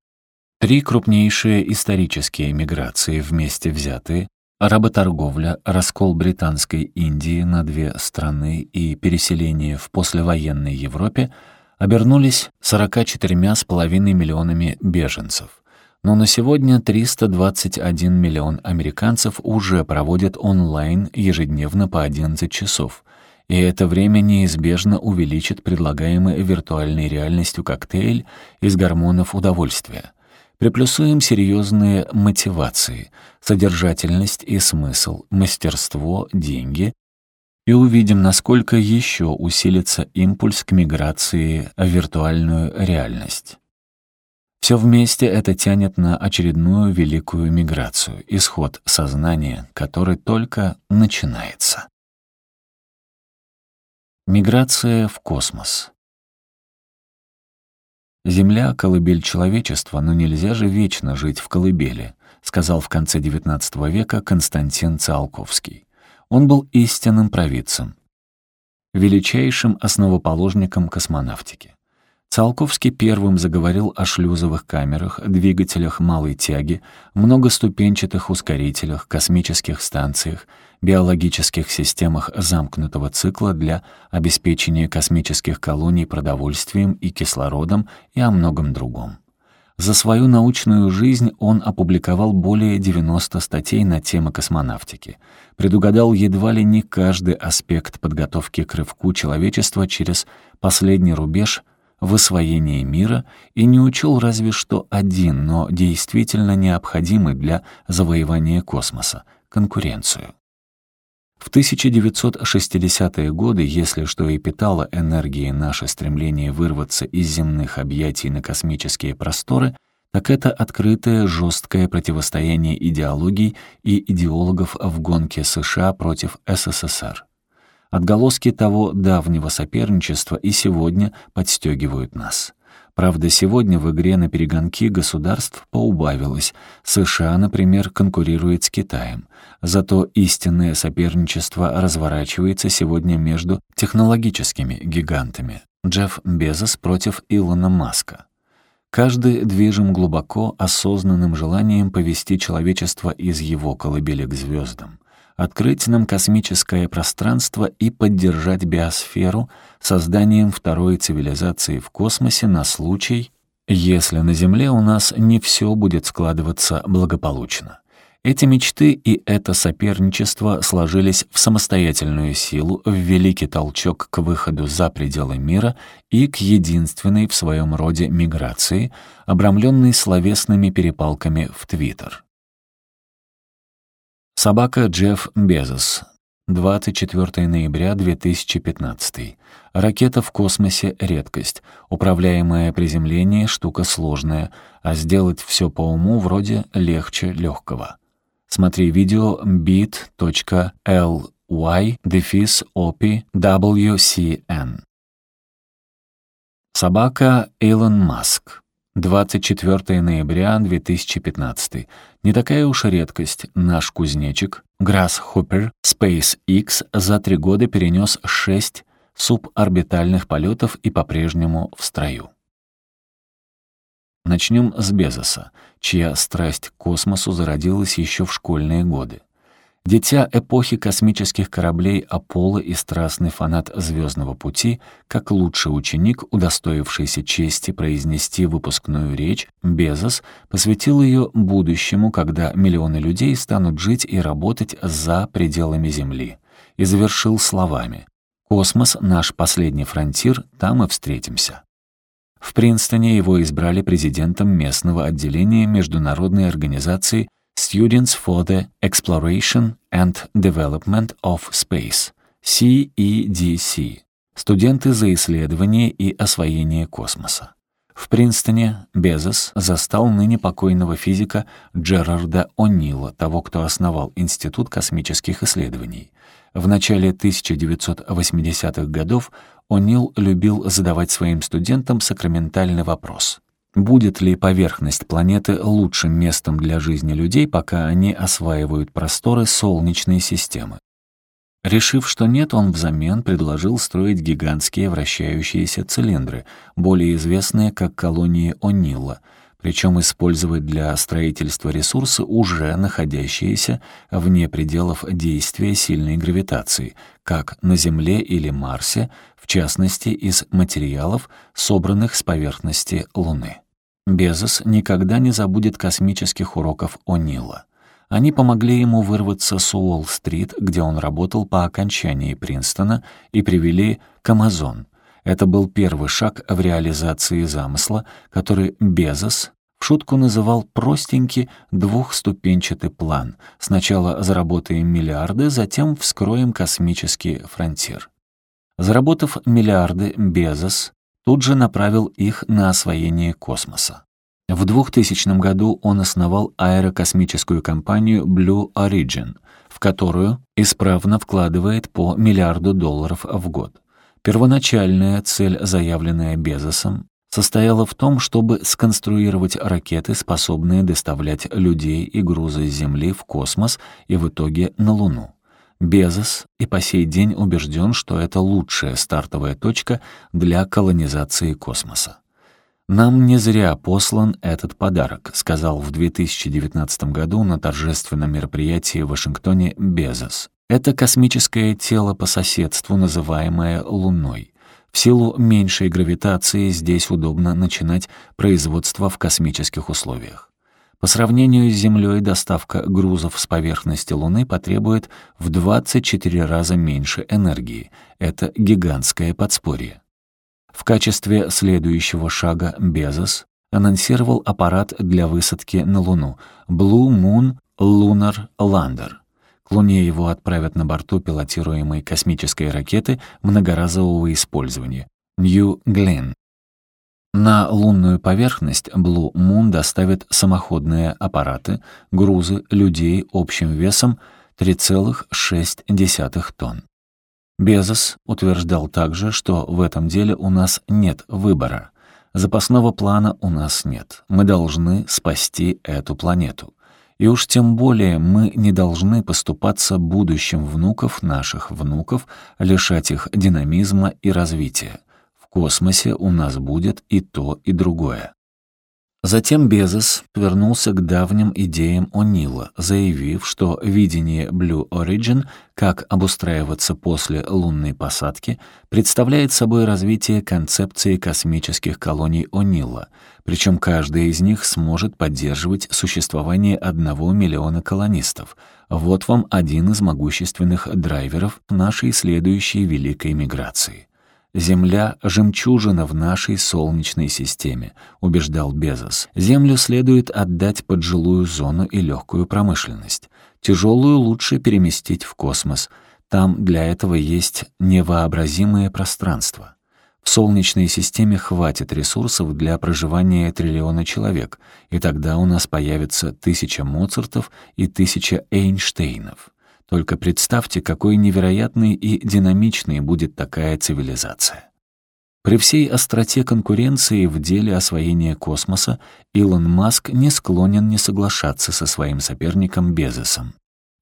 Три крупнейшие исторические миграции вместе взятые — работорговля, раскол Британской Индии на две страны и переселение в послевоенной Европе — обернулись 44,5 миллионами беженцев. Но на сегодня 321 миллион американцев уже проводят онлайн ежедневно по 11 часов — и это время неизбежно увеличит предлагаемый виртуальной реальностью коктейль из гормонов удовольствия. Приплюсуем серьезные мотивации, содержательность и смысл, мастерство, деньги и увидим, насколько еще усилится импульс к миграции в виртуальную реальность. Все вместе это тянет на очередную великую миграцию, исход сознания, который только начинается. Миграция в космос. «Земля — колыбель человечества, но нельзя же вечно жить в колыбели», сказал в конце XIX века Константин Циолковский. Он был истинным провидцем, величайшим основоположником космонавтики. Циолковский первым заговорил о шлюзовых камерах, двигателях малой тяги, многоступенчатых ускорителях, космических станциях, биологических системах замкнутого цикла для обеспечения космических колоний продовольствием и кислородом и о многом другом. За свою научную жизнь он опубликовал более 90 статей на темы космонавтики, предугадал едва ли не каждый аспект подготовки к рывку человечества через последний рубеж в освоении мира и не учел разве что один, но действительно необходимый для завоевания космоса — конкуренцию. В 1960-е годы, если что и питало энергией наше стремление вырваться из земных объятий на космические просторы, так это открытое жесткое противостояние идеологий и идеологов в гонке США против СССР. Отголоски того давнего соперничества и сегодня подстегивают нас. Правда, сегодня в игре на перегонки государств поубавилось. США, например, конкурирует с Китаем. Зато истинное соперничество разворачивается сегодня между технологическими гигантами. Джефф Безос против Илона Маска. Каждый движим глубоко осознанным желанием повести человечество из его колыбели к звездам открыть нам космическое пространство и поддержать биосферу созданием второй цивилизации в космосе на случай, если на Земле у нас не все будет складываться благополучно. Эти мечты и это соперничество сложились в самостоятельную силу, в великий толчок к выходу за пределы мира и к единственной в своем роде миграции, обрамленной словесными перепалками в Твиттер. Собака Джефф Безос. 24 ноября 2015. Ракета в космосе — редкость. Управляемое приземление — штука сложная, а сделать все по уму вроде легче легкого. Смотри видео bit.ly дефис опи WCN. Собака Илон Маск. 24 ноября 2015. Не такая уж редкость. Наш кузнечик Grasshopper SpaceX за три года перенес шесть суборбитальных полетов и по-прежнему в строю. Начнем с Безоса, чья страсть к космосу зародилась еще в школьные годы. Дитя эпохи космических кораблей Аполло и страстный фанат «Звездного пути», как лучший ученик, удостоившийся чести произнести выпускную речь, Безос посвятил ее будущему, когда миллионы людей станут жить и работать за пределами Земли, и завершил словами «Космос — наш последний фронтир, там и встретимся». В Принстоне его избрали президентом местного отделения Международной организации Students for the Exploration and Development of Space, SEDS, студенты за исследование и освоение космоса. В Принстоне Безос застал ныне покойного физика Джерарда О'Нила, того, кто основал Институт космических исследований. В начале 1980-х годов О'Нил любил задавать своим студентам сакраментальный вопрос. Будет ли поверхность планеты лучшим местом для жизни людей, пока они осваивают просторы Солнечной системы? Решив, что нет, он взамен предложил строить гигантские вращающиеся цилиндры, более известные как колонии О'Нила, причем использовать для строительства ресурсы, уже находящиеся вне пределов действия сильной гравитации, как на Земле или Марсе, в частности из материалов, собранных с поверхности Луны. Безос никогда не забудет космических уроков О'Нила. Они помогли ему вырваться с Уолл-стрит, где он работал по окончании Принстона, и привели к Амазон. Это был первый шаг в реализации замысла, который Безос в шутку называл простенький двухступенчатый план. Сначала заработаем миллиарды, затем вскроем космический фронтир. Заработав миллиарды, Безос тут же направил их на освоение космоса. В 2000 году он основал аэрокосмическую компанию Blue Origin, в которую исправно вкладывает по миллиарду долларов в год. Первоначальная цель, заявленная Безосом, состояла в том, чтобы сконструировать ракеты, способные доставлять людей и грузы с Земли в космос и в итоге на Луну. Безос и по сей день убежден, что это лучшая стартовая точка для колонизации космоса. «Нам не зря послан этот подарок», — сказал в 2019 году на торжественном мероприятии в Вашингтоне Безос. Это космическое тело по соседству, называемое Луной. В силу меньшей гравитации здесь удобно начинать производство в космических условиях. По сравнению с Землей доставка грузов с поверхности Луны потребует в 24 раза меньше энергии. Это гигантское подспорье. В качестве следующего шага Безос анонсировал аппарат для высадки на Луну Blue Moon Lunar Lander. К Луне его отправят на борту пилотируемой космической ракеты многоразового использования New Glenn. На лунную поверхность Blue Moon доставит самоходные аппараты, грузы, людей общим весом 3,6 тонн. Безос утверждал также, что в этом деле у нас нет выбора. Запасного плана у нас нет. Мы должны спасти эту планету. И уж тем более мы не должны поступаться будущим внуков наших внуков, лишать их динамизма и развития космосе у нас будет и то, и другое. Затем Безос вернулся к давним идеям О'Нила, заявив, что видение Blue Origin, как обустраиваться после лунной посадки, представляет собой развитие концепции космических колоний О'Нила, причем каждая из них сможет поддерживать существование одного миллиона колонистов. Вот вам один из могущественных драйверов нашей следующей великой миграции. «Земля — жемчужина в нашей Солнечной системе», — убеждал Безос. «Землю следует отдать под жилую зону и легкую промышленность. Тяжелую лучше переместить в космос. Там для этого есть невообразимое пространство. В Солнечной системе хватит ресурсов для проживания триллиона человек, и тогда у нас появится тысяча Моцартов и тысяча Эйнштейнов». Только представьте, какой невероятной и динамичной будет такая цивилизация. При всей остроте конкуренции в деле освоения космоса Илон Маск не склонен не соглашаться со своим соперником Безосом.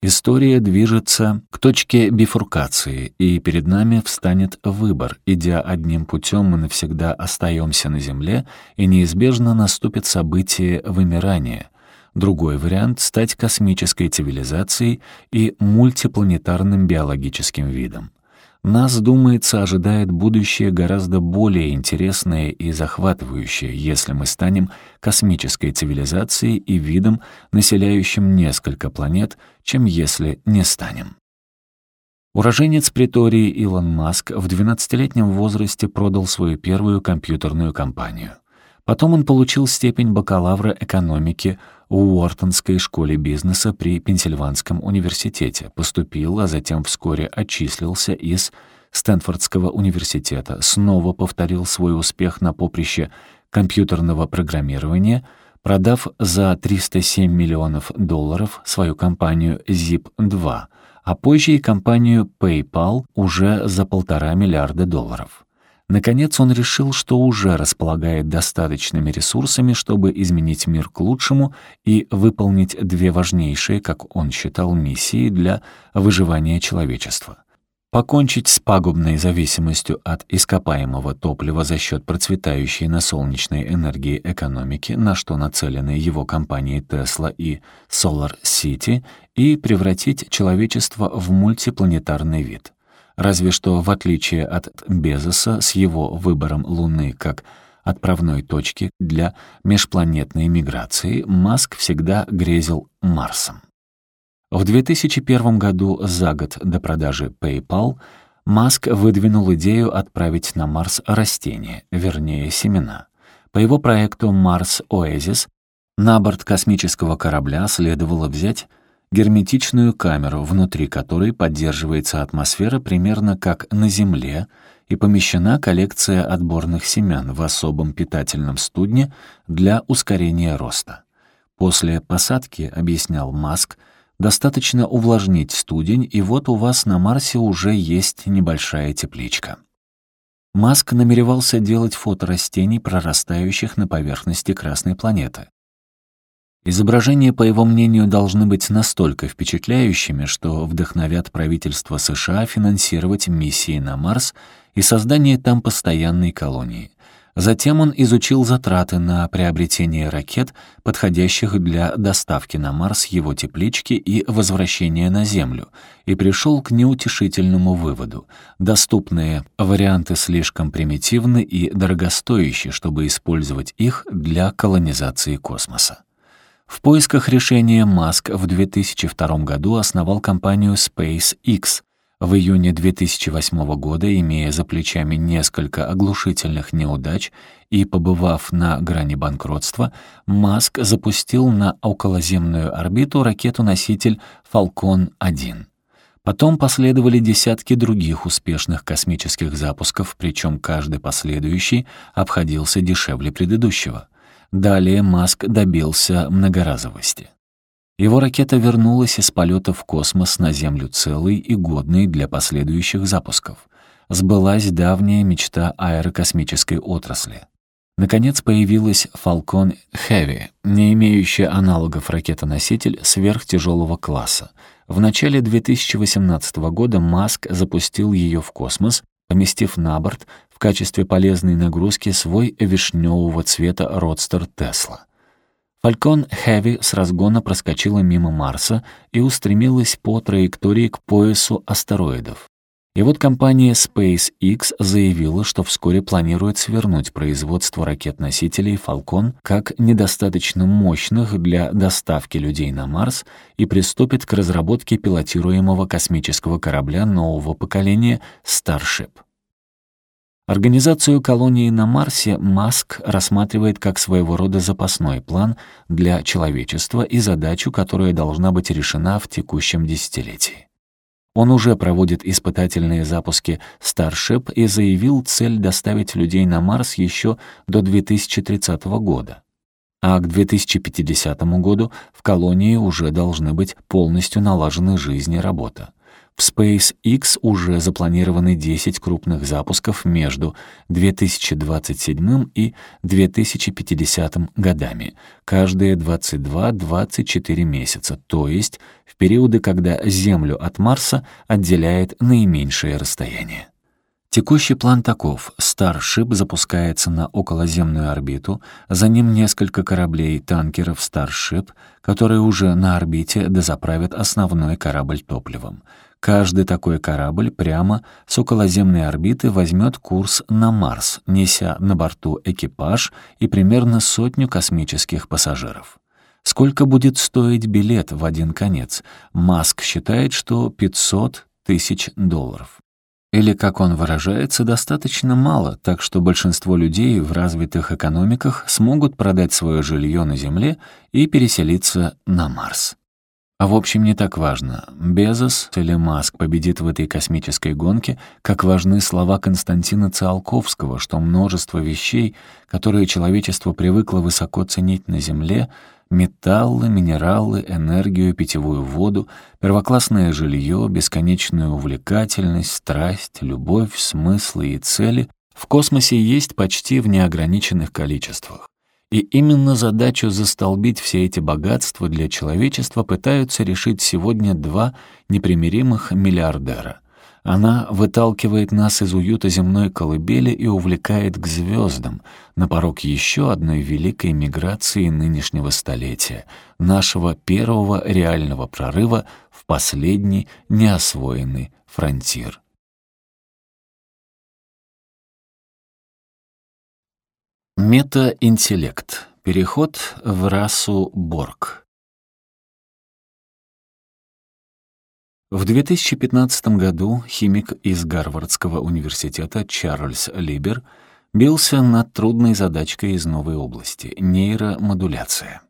История движется к точке бифуркации, и перед нами встанет выбор. Идя одним путем, мы навсегда остаемся на Земле, и неизбежно наступит событие вымирания, Другой вариант — стать космической цивилизацией и мультипланетарным биологическим видом. Нас, думается, ожидает будущее гораздо более интересное и захватывающее, если мы станем космической цивилизацией и видом, населяющим несколько планет, чем если не станем. Уроженец Притории Илон Маск в 12-летнем возрасте продал свою первую компьютерную компанию. Потом он получил степень бакалавра экономики Уортонской школе бизнеса при Пенсильванском университете, поступил, а затем вскоре отчислился из Стэнфордского университета, снова повторил свой успех на поприще компьютерного программирования, продав за 307 миллионов долларов свою компанию Zip2, а позже и компанию PayPal уже за полтора миллиарда долларов. Наконец он решил, что уже располагает достаточными ресурсами, чтобы изменить мир к лучшему и выполнить две важнейшие, как он считал, миссии для выживания человечества. Покончить с пагубной зависимостью от ископаемого топлива за счет процветающей на солнечной энергии экономики, на что нацелены его компании Tesla и Solar City, и превратить человечество в мультипланетарный вид — Разве что, в отличие от Безоса с его выбором Луны как отправной точки для межпланетной миграции, Маск всегда грезил Марсом. В 2001 году, за год до продажи PayPal, Маск выдвинул идею отправить на Марс растения, вернее, семена. По его проекту Mars Oasis на борт космического корабля следовало взять герметичную камеру, внутри которой поддерживается атмосфера примерно как на Земле, и помещена коллекция отборных семян в особом питательном студне для ускорения роста. После посадки, объяснял Маск, достаточно увлажнить студень, и вот у вас на Марсе уже есть небольшая тепличка. Маск намеревался делать фото растений, прорастающих на поверхности Красной планеты. Изображения, по его мнению, должны быть настолько впечатляющими, что вдохновят правительство США финансировать миссии на Марс и создание там постоянной колонии. Затем он изучил затраты на приобретение ракет, подходящих для доставки на Марс его теплички и возвращения на Землю, и пришел к неутешительному выводу. Доступные варианты слишком примитивны и дорогостоящие, чтобы использовать их для колонизации космоса. В поисках решения Маск в 2002 году основал компанию SpaceX, в июне 2008 года, имея за плечами несколько оглушительных неудач и побывав на грани банкротства, Маск запустил на околоземную орбиту ракету-носитель Falcon 1. Потом последовали десятки других успешных космических запусков, причем каждый последующий обходился дешевле предыдущего. Далее Маск добился многоразовости. Его ракета вернулась из полета в космос на Землю целой и годной для последующих запусков. Сбылась давняя мечта аэрокосмической отрасли. Наконец появилась Falcon Heavy, не имеющая аналогов ракета-носитель сверхтяжелого класса. В начале 2018 года Маск запустил ее в космос, поместив на борт качестве полезной нагрузки свой вишневого цвета родстер Тесла. Фалькон Хэви с разгона проскочила мимо Марса и устремилась по траектории к поясу астероидов. И вот компания SpaceX заявила, что вскоре планирует свернуть производство ракет-носителей Falcon как недостаточно мощных для доставки людей на Марс и приступит к разработке пилотируемого космического корабля нового поколения Starship. Организацию колонии на Марсе Маск рассматривает как своего рода запасной план для человечества и задачу, которая должна быть решена в текущем десятилетии. Он уже проводит испытательные запуски Starship и заявил цель доставить людей на Марс еще до 2030 года. А к 2050 году в колонии уже должны быть полностью налажены жизнь и работа. В SpaceX уже запланированы 10 крупных запусков между 2027 и 2050 годами, каждые 22-24 месяца, то есть в периоды, когда Землю от Марса отделяет наименьшее расстояние. Текущий план таков. Starship запускается на околоземную орбиту, за ним несколько кораблей-танкеров Starship, которые уже на орбите дозаправят основной корабль топливом. Каждый такой корабль прямо с околоземной орбиты возьмет курс на Марс, неся на борту экипаж и примерно сотню космических пассажиров. Сколько будет стоить билет в один конец? Маск считает, что 500 тысяч долларов. Или, как он выражается, достаточно мало, так что большинство людей в развитых экономиках смогут продать свое жилье на Земле и переселиться на Марс. А в общем, не так важно, Безос или Маск победит в этой космической гонке, как важны слова Константина Циолковского, что множество вещей, которые человечество привыкло высоко ценить на Земле, металлы, минералы, энергию, питьевую воду, первоклассное жилье, бесконечную увлекательность, страсть, любовь, смыслы и цели, в космосе есть почти в неограниченных количествах. И именно задачу застолбить все эти богатства для человечества пытаются решить сегодня два непримиримых миллиардера. Она выталкивает нас из уюта земной колыбели и увлекает к звездам, на порог еще одной великой миграции нынешнего столетия, нашего первого реального прорыва в последний неосвоенный фронтир. Метаинтеллект. Переход в расу Борг. В 2015 году химик из Гарвардского университета Чарльз Либер бился над трудной задачкой из новой области — нейромодуляция.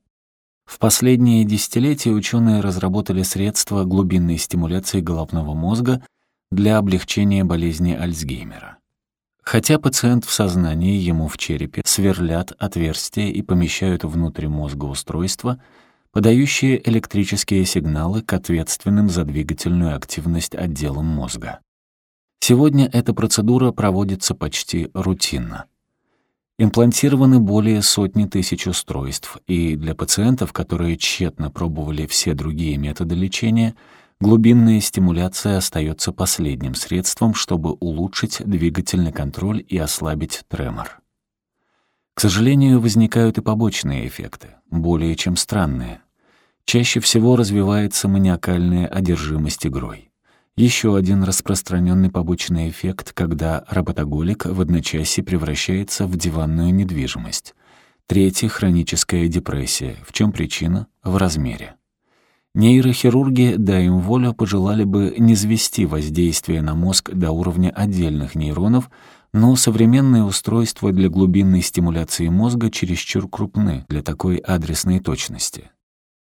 В последние десятилетия ученые разработали средства глубинной стимуляции головного мозга для облегчения болезни Альцгеймера. Хотя пациент в сознании, ему в черепе сверлят отверстия и помещают внутрь мозга устройства, подающие электрические сигналы к ответственным за двигательную активность отделам мозга. Сегодня эта процедура проводится почти рутинно. Имплантированы более сотни тысяч устройств, и для пациентов, которые тщетно пробовали все другие методы лечения — Глубинная стимуляция остается последним средством, чтобы улучшить двигательный контроль и ослабить тремор. К сожалению, возникают и побочные эффекты, более чем странные. Чаще всего развивается маниакальная одержимость игрой. Еще один распространенный побочный эффект, когда работоголик в одночасье превращается в диванную недвижимость. Третье — хроническая депрессия. В чем причина? В размере. Нейрохирурги, дай им волю, пожелали бы не звести воздействие на мозг до уровня отдельных нейронов, но современные устройства для глубинной стимуляции мозга чересчур крупны для такой адресной точности.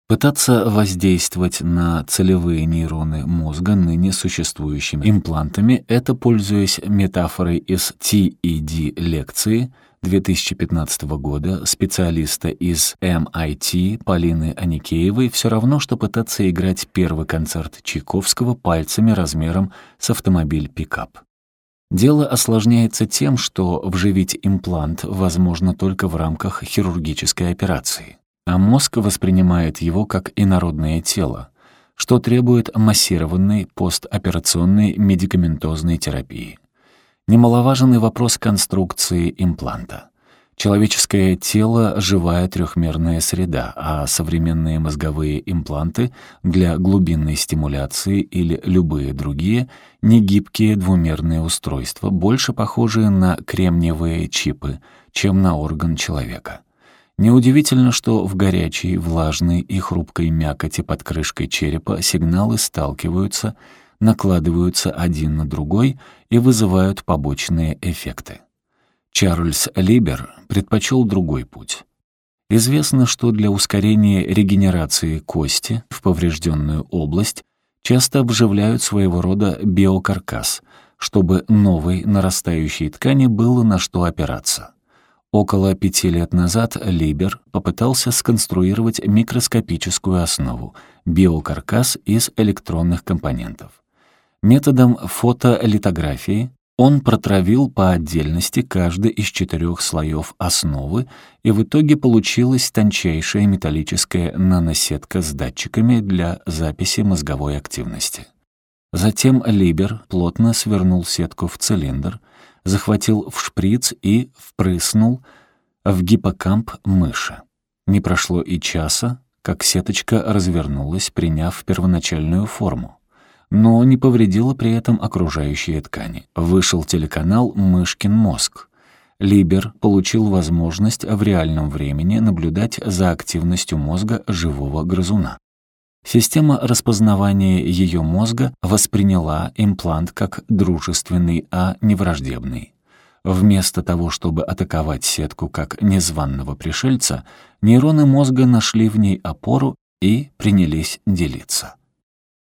Пытаться воздействовать на целевые нейроны мозга ныне существующими имплантами — это, пользуясь метафорой из TED-лекции 2015 года специалиста из MIT Полины Аникеевой, все равно, что пытаться играть первый концерт Чайковского пальцами размером с автомобиль-пикап. Дело осложняется тем, что вживить имплант возможно только в рамках хирургической операции а мозг воспринимает его как инородное тело, что требует массированной постоперационной медикаментозной терапии. Немаловажен и вопрос конструкции импланта. Человеческое тело — живая трехмерная среда, а современные мозговые импланты для глубинной стимуляции или любые другие негибкие двумерные устройства, больше похожие на кремниевые чипы, чем на орган человека. Неудивительно, что в горячей, влажной и хрупкой мякоти под крышкой черепа сигналы сталкиваются, накладываются один на другой и вызывают побочные эффекты. Чарльз Либер предпочел другой путь. Известно, что для ускорения регенерации кости в поврежденную область часто вживляют своего рода биокаркас, чтобы новой нарастающей ткани было на что опираться. Около пяти лет назад Либер попытался сконструировать микроскопическую основу — биокаркас из электронных компонентов. Методом фотолитографии он протравил по отдельности каждый из четырех слоев основы, и в итоге получилась тончайшая металлическая наносетка с датчиками для записи мозговой активности. Затем Либер плотно свернул сетку в цилиндр — захватил в шприц и впрыснул в гиппокамп мыши. Не прошло и часа, как сеточка развернулась, приняв первоначальную форму, но не повредила при этом окружающие ткани. Вышел телеканал «Мышкин мозг». Либер получил возможность в реальном времени наблюдать за активностью мозга живого грызуна. Система распознавания ее мозга восприняла имплант как дружественный, а не враждебный. Вместо того, чтобы атаковать сетку как незваного пришельца, нейроны мозга нашли в ней опору и принялись делиться.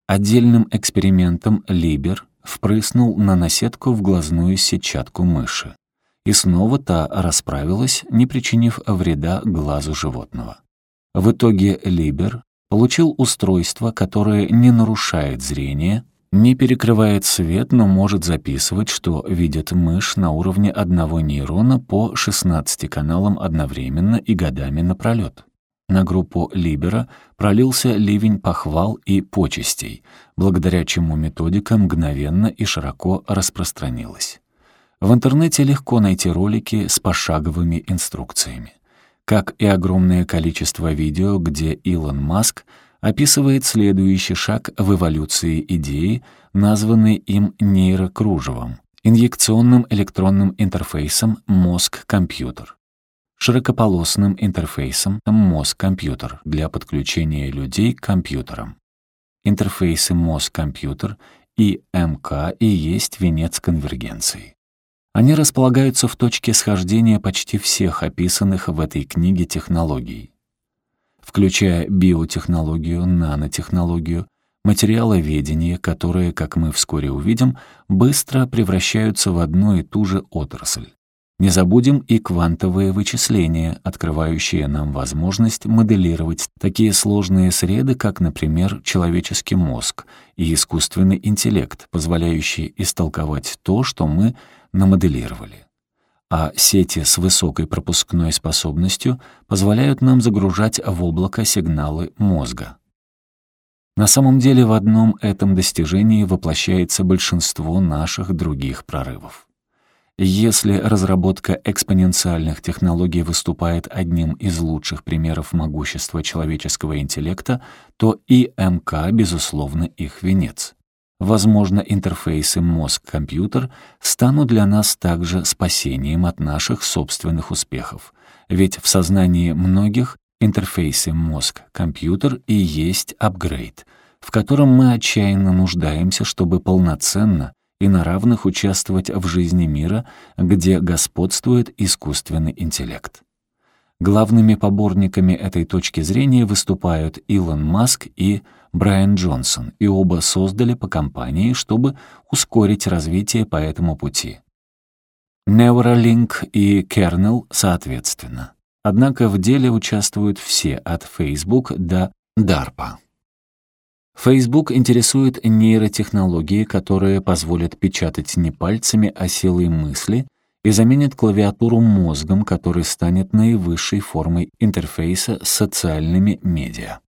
Отдельным экспериментом Либер впрыснул наносетку в глазную сетчатку мыши. И снова та расправилась, не причинив вреда глазу животного. В итоге Либер получил устройство, которое не нарушает зрение, не перекрывает свет, но может записывать, что видит мышь на уровне одного нейрона по 16 каналам одновременно и годами напролёт. На группу Либера пролился ливень похвал и почестей, благодаря чему методика мгновенно и широко распространилась. В интернете легко найти ролики с пошаговыми инструкциями как и огромное количество видео, где Илон Маск описывает следующий шаг в эволюции идеи, названный им нейрокружевом, инъекционным электронным интерфейсом мозг-компьютер, широкополосным интерфейсом мозг-компьютер для подключения людей к компьютерам. Интерфейсы мозг-компьютер и МК и есть венец конвергенции. Они располагаются в точке схождения почти всех описанных в этой книге технологий, включая биотехнологию, нанотехнологию, материаловедение, которые, как мы вскоре увидим, быстро превращаются в одну и ту же отрасль. Не забудем и квантовые вычисления, открывающие нам возможность моделировать такие сложные среды, как, например, человеческий мозг и искусственный интеллект, позволяющий истолковать то, что мы намоделировали. А сети с высокой пропускной способностью позволяют нам загружать в облако сигналы мозга. На самом деле в одном этом достижении воплощается большинство наших других прорывов. Если разработка экспоненциальных технологий выступает одним из лучших примеров могущества человеческого интеллекта, то и МК, безусловно, их венец. Возможно, интерфейсы мозг-компьютер станут для нас также спасением от наших собственных успехов. Ведь в сознании многих интерфейсы мозг-компьютер и есть апгрейд, в котором мы отчаянно нуждаемся, чтобы полноценно и на равных участвовать в жизни мира, где господствует искусственный интеллект. Главными поборниками этой точки зрения выступают Илон Маск и Брайан Джонсон, и оба создали по компании, чтобы ускорить развитие по этому пути. Neuralink и Kernel соответственно. Однако в деле участвуют все, от Facebook до DARPA. Facebook интересует нейротехнологии, которые позволят печатать не пальцами, а силой мысли и заменят клавиатуру мозгом, который станет наивысшей формой интерфейса с социальными медиа.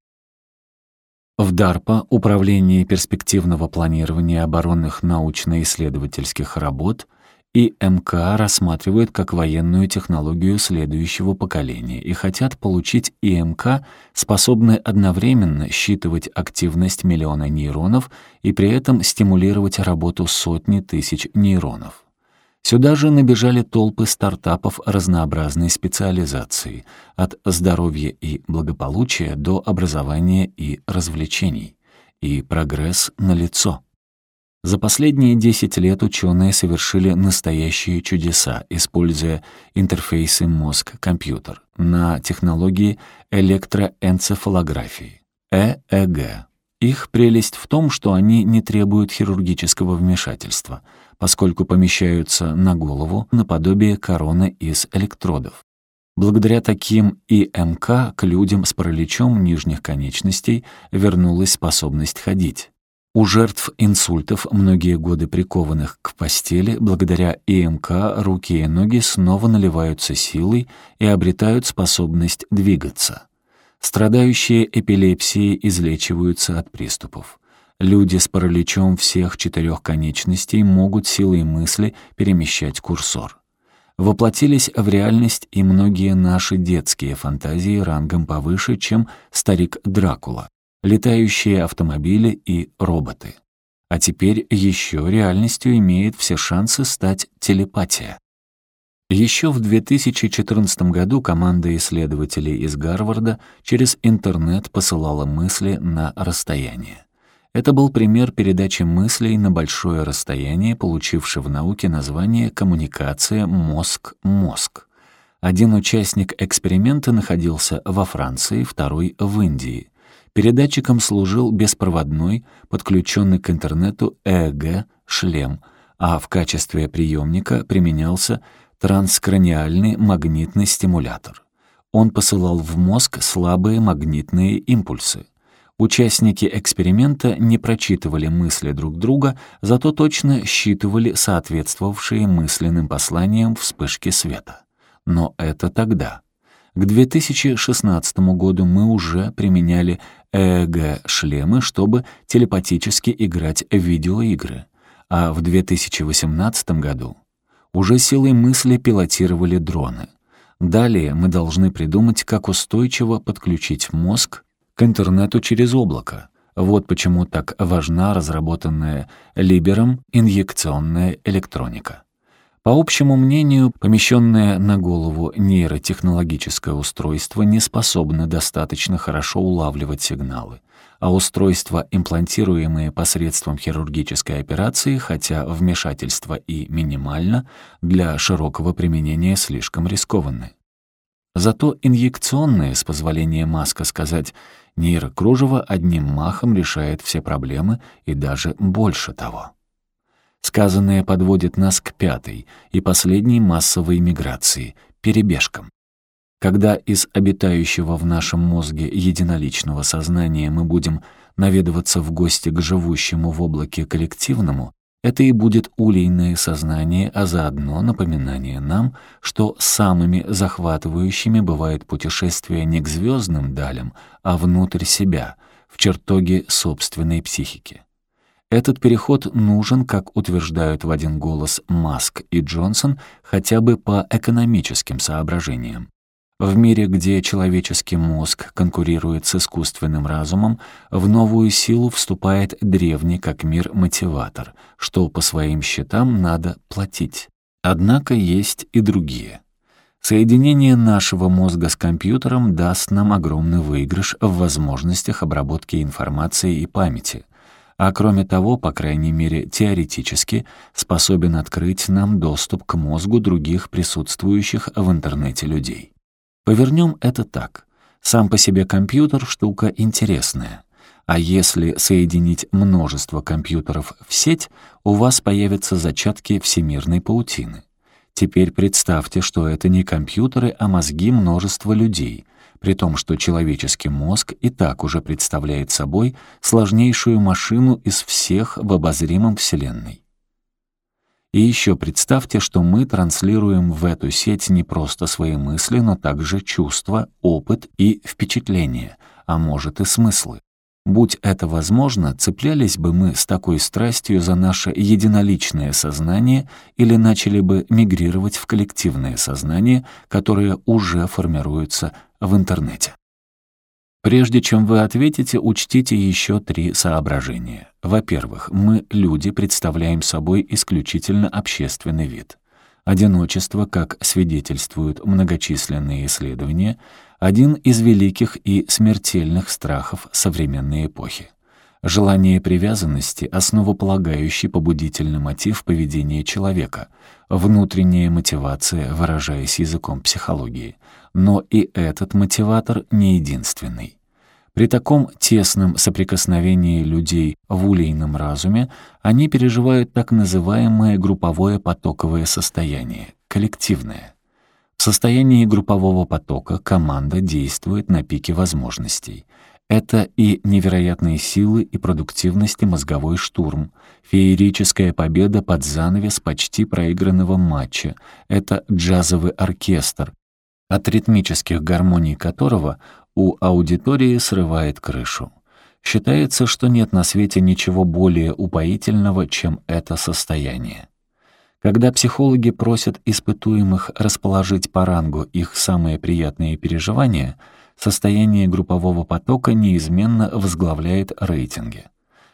В DARPA Управление перспективного планирования оборонных научно-исследовательских работ — и МК рассматривают как военную технологию следующего поколения и хотят получить ИМК, способные одновременно считывать активность миллиона нейронов и при этом стимулировать работу сотни тысяч нейронов. Сюда же набежали толпы стартапов разнообразной специализации, от здоровья и благополучия до образования и развлечений. И прогресс налицо. За последние 10 лет ученые совершили настоящие чудеса, используя интерфейсы мозг-компьютер на технологии электроэнцефалографии, ЭЭГ. Их прелесть в том, что они не требуют хирургического вмешательства, поскольку помещаются на голову наподобие короны из электродов. Благодаря таким ИМК к людям с параличом нижних конечностей вернулась способность ходить. У жертв инсультов, многие годы прикованных к постели, благодаря ИМК руки и ноги снова наливаются силой и обретают способность двигаться. Страдающие эпилепсией излечиваются от приступов. Люди с параличом всех четырех конечностей могут силой мысли перемещать курсор. Воплотились в реальность и многие наши детские фантазии рангом повыше, чем старик Дракула летающие автомобили и роботы. А теперь еще реальностью имеет все шансы стать телепатия. Еще в 2014 году команда исследователей из Гарварда через интернет посылала мысли на расстояние. Это был пример передачи мыслей на большое расстояние, получивший в науке название «коммуникация мозг-мозг». Один участник эксперимента находился во Франции, второй — в Индии. Передатчиком служил беспроводной, подключенный к интернету ЭЭГ шлем, а в качестве приемника применялся транскраниальный магнитный стимулятор. Он посылал в мозг слабые магнитные импульсы. Участники эксперимента не прочитывали мысли друг друга, зато точно считывали соответствовавшие мысленным посланиям вспышки света. Но это тогда. К 2016 году мы уже применяли ЭЭГ-шлемы, чтобы телепатически играть в видеоигры, а в 2018 году уже силой мысли пилотировали дроны. Далее мы должны придумать, как устойчиво подключить мозг к интернету через облако. Вот почему так важна разработанная Либером инъекционная электроника. По общему мнению, помещенное на голову нейротехнологическое устройство не способно достаточно хорошо улавливать сигналы, а устройства, имплантируемые посредством хирургической операции, хотя вмешательство и минимально, для широкого применения слишком рискованны. Зато инъекционные, с позволения Маска сказать, нейрокружево одним махом решает все проблемы и даже больше того. Сказанное подводит нас к пятой и последней массовой миграции — перебежкам. Когда из обитающего в нашем мозге единоличного сознания мы будем наведываться в гости к живущему в облаке коллективному, это и будет улейное сознание, а заодно напоминание нам, что самыми захватывающими бывают путешествия не к звездным далям, а внутрь себя, в чертоге собственной психики. Этот переход нужен, как утверждают в один голос Маск и Джонсон, хотя бы по экономическим соображениям. В мире, где человеческий мозг конкурирует с искусственным разумом, в новую силу вступает древний как мир мотиватор, что по своим счетам надо платить. Однако есть и другие. Соединение нашего мозга с компьютером даст нам огромный выигрыш в возможностях обработки информации и памяти а кроме того, по крайней мере теоретически, способен открыть нам доступ к мозгу других присутствующих в интернете людей. Повернем это так. Сам по себе компьютер — штука интересная. А если соединить множество компьютеров в сеть, у вас появятся зачатки всемирной паутины. Теперь представьте, что это не компьютеры, а мозги множества людей — при том, что человеческий мозг и так уже представляет собой сложнейшую машину из всех в обозримом Вселенной. И еще представьте, что мы транслируем в эту сеть не просто свои мысли, но также чувства, опыт и впечатления, а может и смыслы. Будь это возможно, цеплялись бы мы с такой страстью за наше единоличное сознание или начали бы мигрировать в коллективное сознание, которое уже формируется в интернете. Прежде чем вы ответите, учтите еще три соображения. Во-первых, мы, люди, представляем собой исключительно общественный вид. Одиночество, как свидетельствуют многочисленные исследования, один из великих и смертельных страхов современной эпохи. Желание привязанности — основополагающий побудительный мотив поведения человека, внутренняя мотивация, выражаясь языком психологии. Но и этот мотиватор не единственный. При таком тесном соприкосновении людей в улейном разуме они переживают так называемое групповое потоковое состояние, коллективное. В состоянии группового потока команда действует на пике возможностей — это и невероятные силы и продуктивности мозговой штурм, феерическая победа под занавес почти проигранного матча. Это джазовый оркестр, от ритмических гармоний которого у аудитории срывает крышу. Считается, что нет на свете ничего более упоительного, чем это состояние. Когда психологи просят испытуемых расположить по рангу их самые приятные переживания — состояние группового потока неизменно возглавляет рейтинги.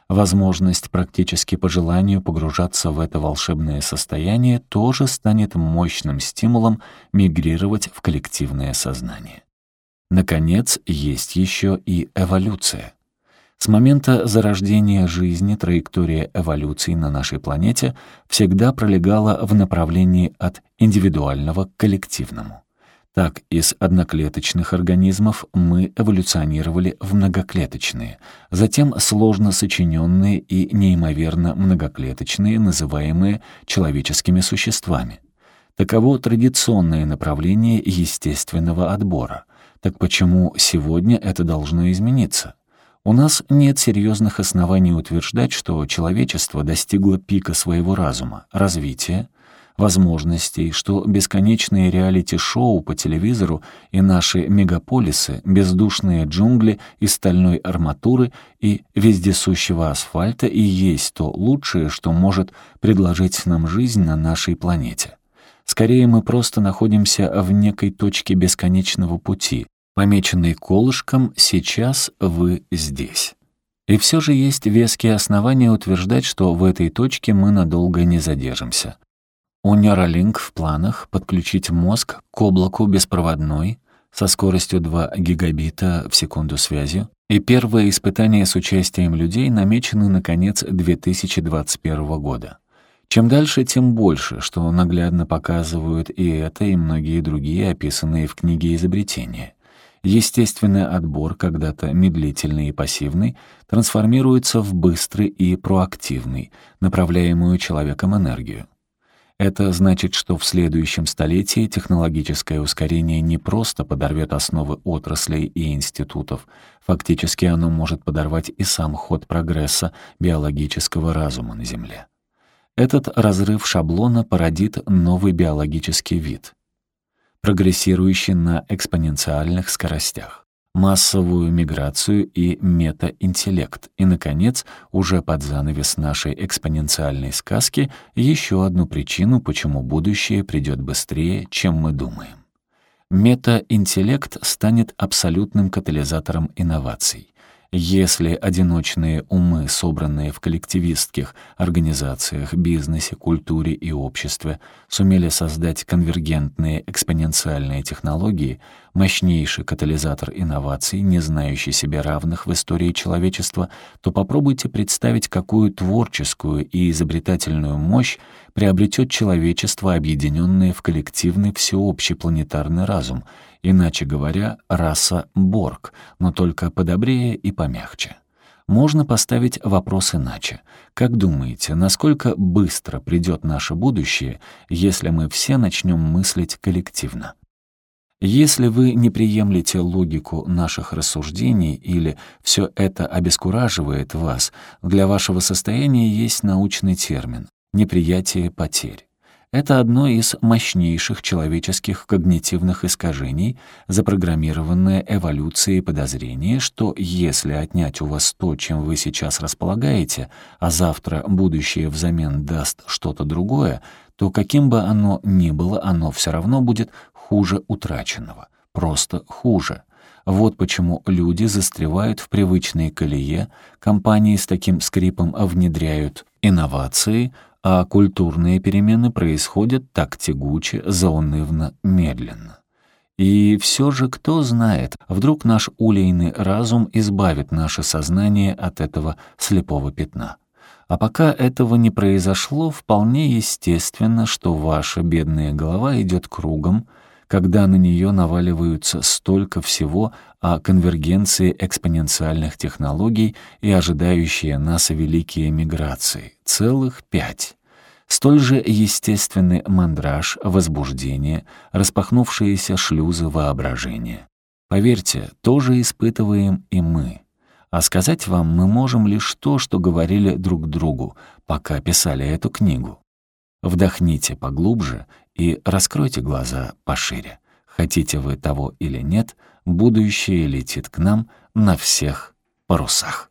Возможность практически по желанию погружаться в это волшебное состояние тоже станет мощным стимулом мигрировать в коллективное сознание. Наконец, есть еще и эволюция. С момента зарождения жизни траектория эволюции на нашей планете всегда пролегала в направлении от индивидуального к коллективному. Так, из одноклеточных организмов мы эволюционировали в многоклеточные, затем сложно сочиненные и неимоверно многоклеточные, называемые человеческими существами. Таково традиционное направление естественного отбора. Так почему сегодня это должно измениться? У нас нет серьезных оснований утверждать, что человечество достигло пика своего разума, развития, возможностей, что бесконечные реалити-шоу по телевизору и наши мегаполисы, бездушные джунгли из стальной арматуры и вездесущего асфальта и есть то лучшее, что может предложить нам жизнь на нашей планете. Скорее, мы просто находимся в некой точке бесконечного пути, помеченной колышком «сейчас вы здесь». И все же есть веские основания утверждать, что в этой точке мы надолго не задержимся. У Neuralink в планах подключить мозг к облаку беспроводной со скоростью 2 гигабита в секунду связи, и первые испытания с участием людей намечены на конец 2021 года. Чем дальше, тем больше, что наглядно показывают и это, и многие другие описанные в книге изобретения. Естественный отбор, когда-то медлительный и пассивный, трансформируется в быстрый и проактивный, направляемую человеком энергию. Это значит, что в следующем столетии технологическое ускорение не просто подорвет основы отраслей и институтов, фактически оно может подорвать и сам ход прогресса биологического разума на Земле. Этот разрыв шаблона породит новый биологический вид, прогрессирующий на экспоненциальных скоростях. Массовую миграцию и метаинтеллект. И, наконец, уже под занавес нашей экспоненциальной сказки, еще одну причину, почему будущее придет быстрее, чем мы думаем. Метаинтеллект станет абсолютным катализатором инноваций. Если одиночные умы, собранные в коллективистских организациях, бизнесе, культуре и обществе, сумели создать конвергентные экспоненциальные технологии, мощнейший катализатор инноваций, не знающий себе равных в истории человечества, то попробуйте представить, какую творческую и изобретательную мощь приобретет человечество, объединенное в коллективный всеобщий планетарный разум — Иначе говоря, раса Борг, но только подобрее и помягче. Можно поставить вопрос иначе. Как думаете, насколько быстро придет наше будущее, если мы все начнем мыслить коллективно? Если вы не приемлете логику наших рассуждений или все это обескураживает вас, для вашего состояния есть научный термин — неприятие потерь. Это одно из мощнейших человеческих когнитивных искажений, запрограммированное эволюцией подозрение, что если отнять у вас то, чем вы сейчас располагаете, а завтра будущее взамен даст что-то другое, то каким бы оно ни было, оно все равно будет хуже утраченного. Просто хуже. Вот почему люди застревают в привычной колее, компании с таким скрипом внедряют инновации, а культурные перемены происходят так тягуче, заунывно, медленно. И все же, кто знает, вдруг наш улейный разум избавит наше сознание от этого слепого пятна. А пока этого не произошло, вполне естественно, что ваша бедная голова идет кругом, когда на нее наваливаются столько всего о конвергенции экспоненциальных технологий и ожидающие нас великие миграции. Целых пять. Столь же естественный мандраж, возбуждение, распахнувшиеся шлюзы воображения. Поверьте, тоже испытываем и мы. А сказать вам мы можем лишь то, что говорили друг другу, пока писали эту книгу. Вдохните поглубже и раскройте глаза пошире. Хотите вы того или нет, будущее летит к нам на всех парусах.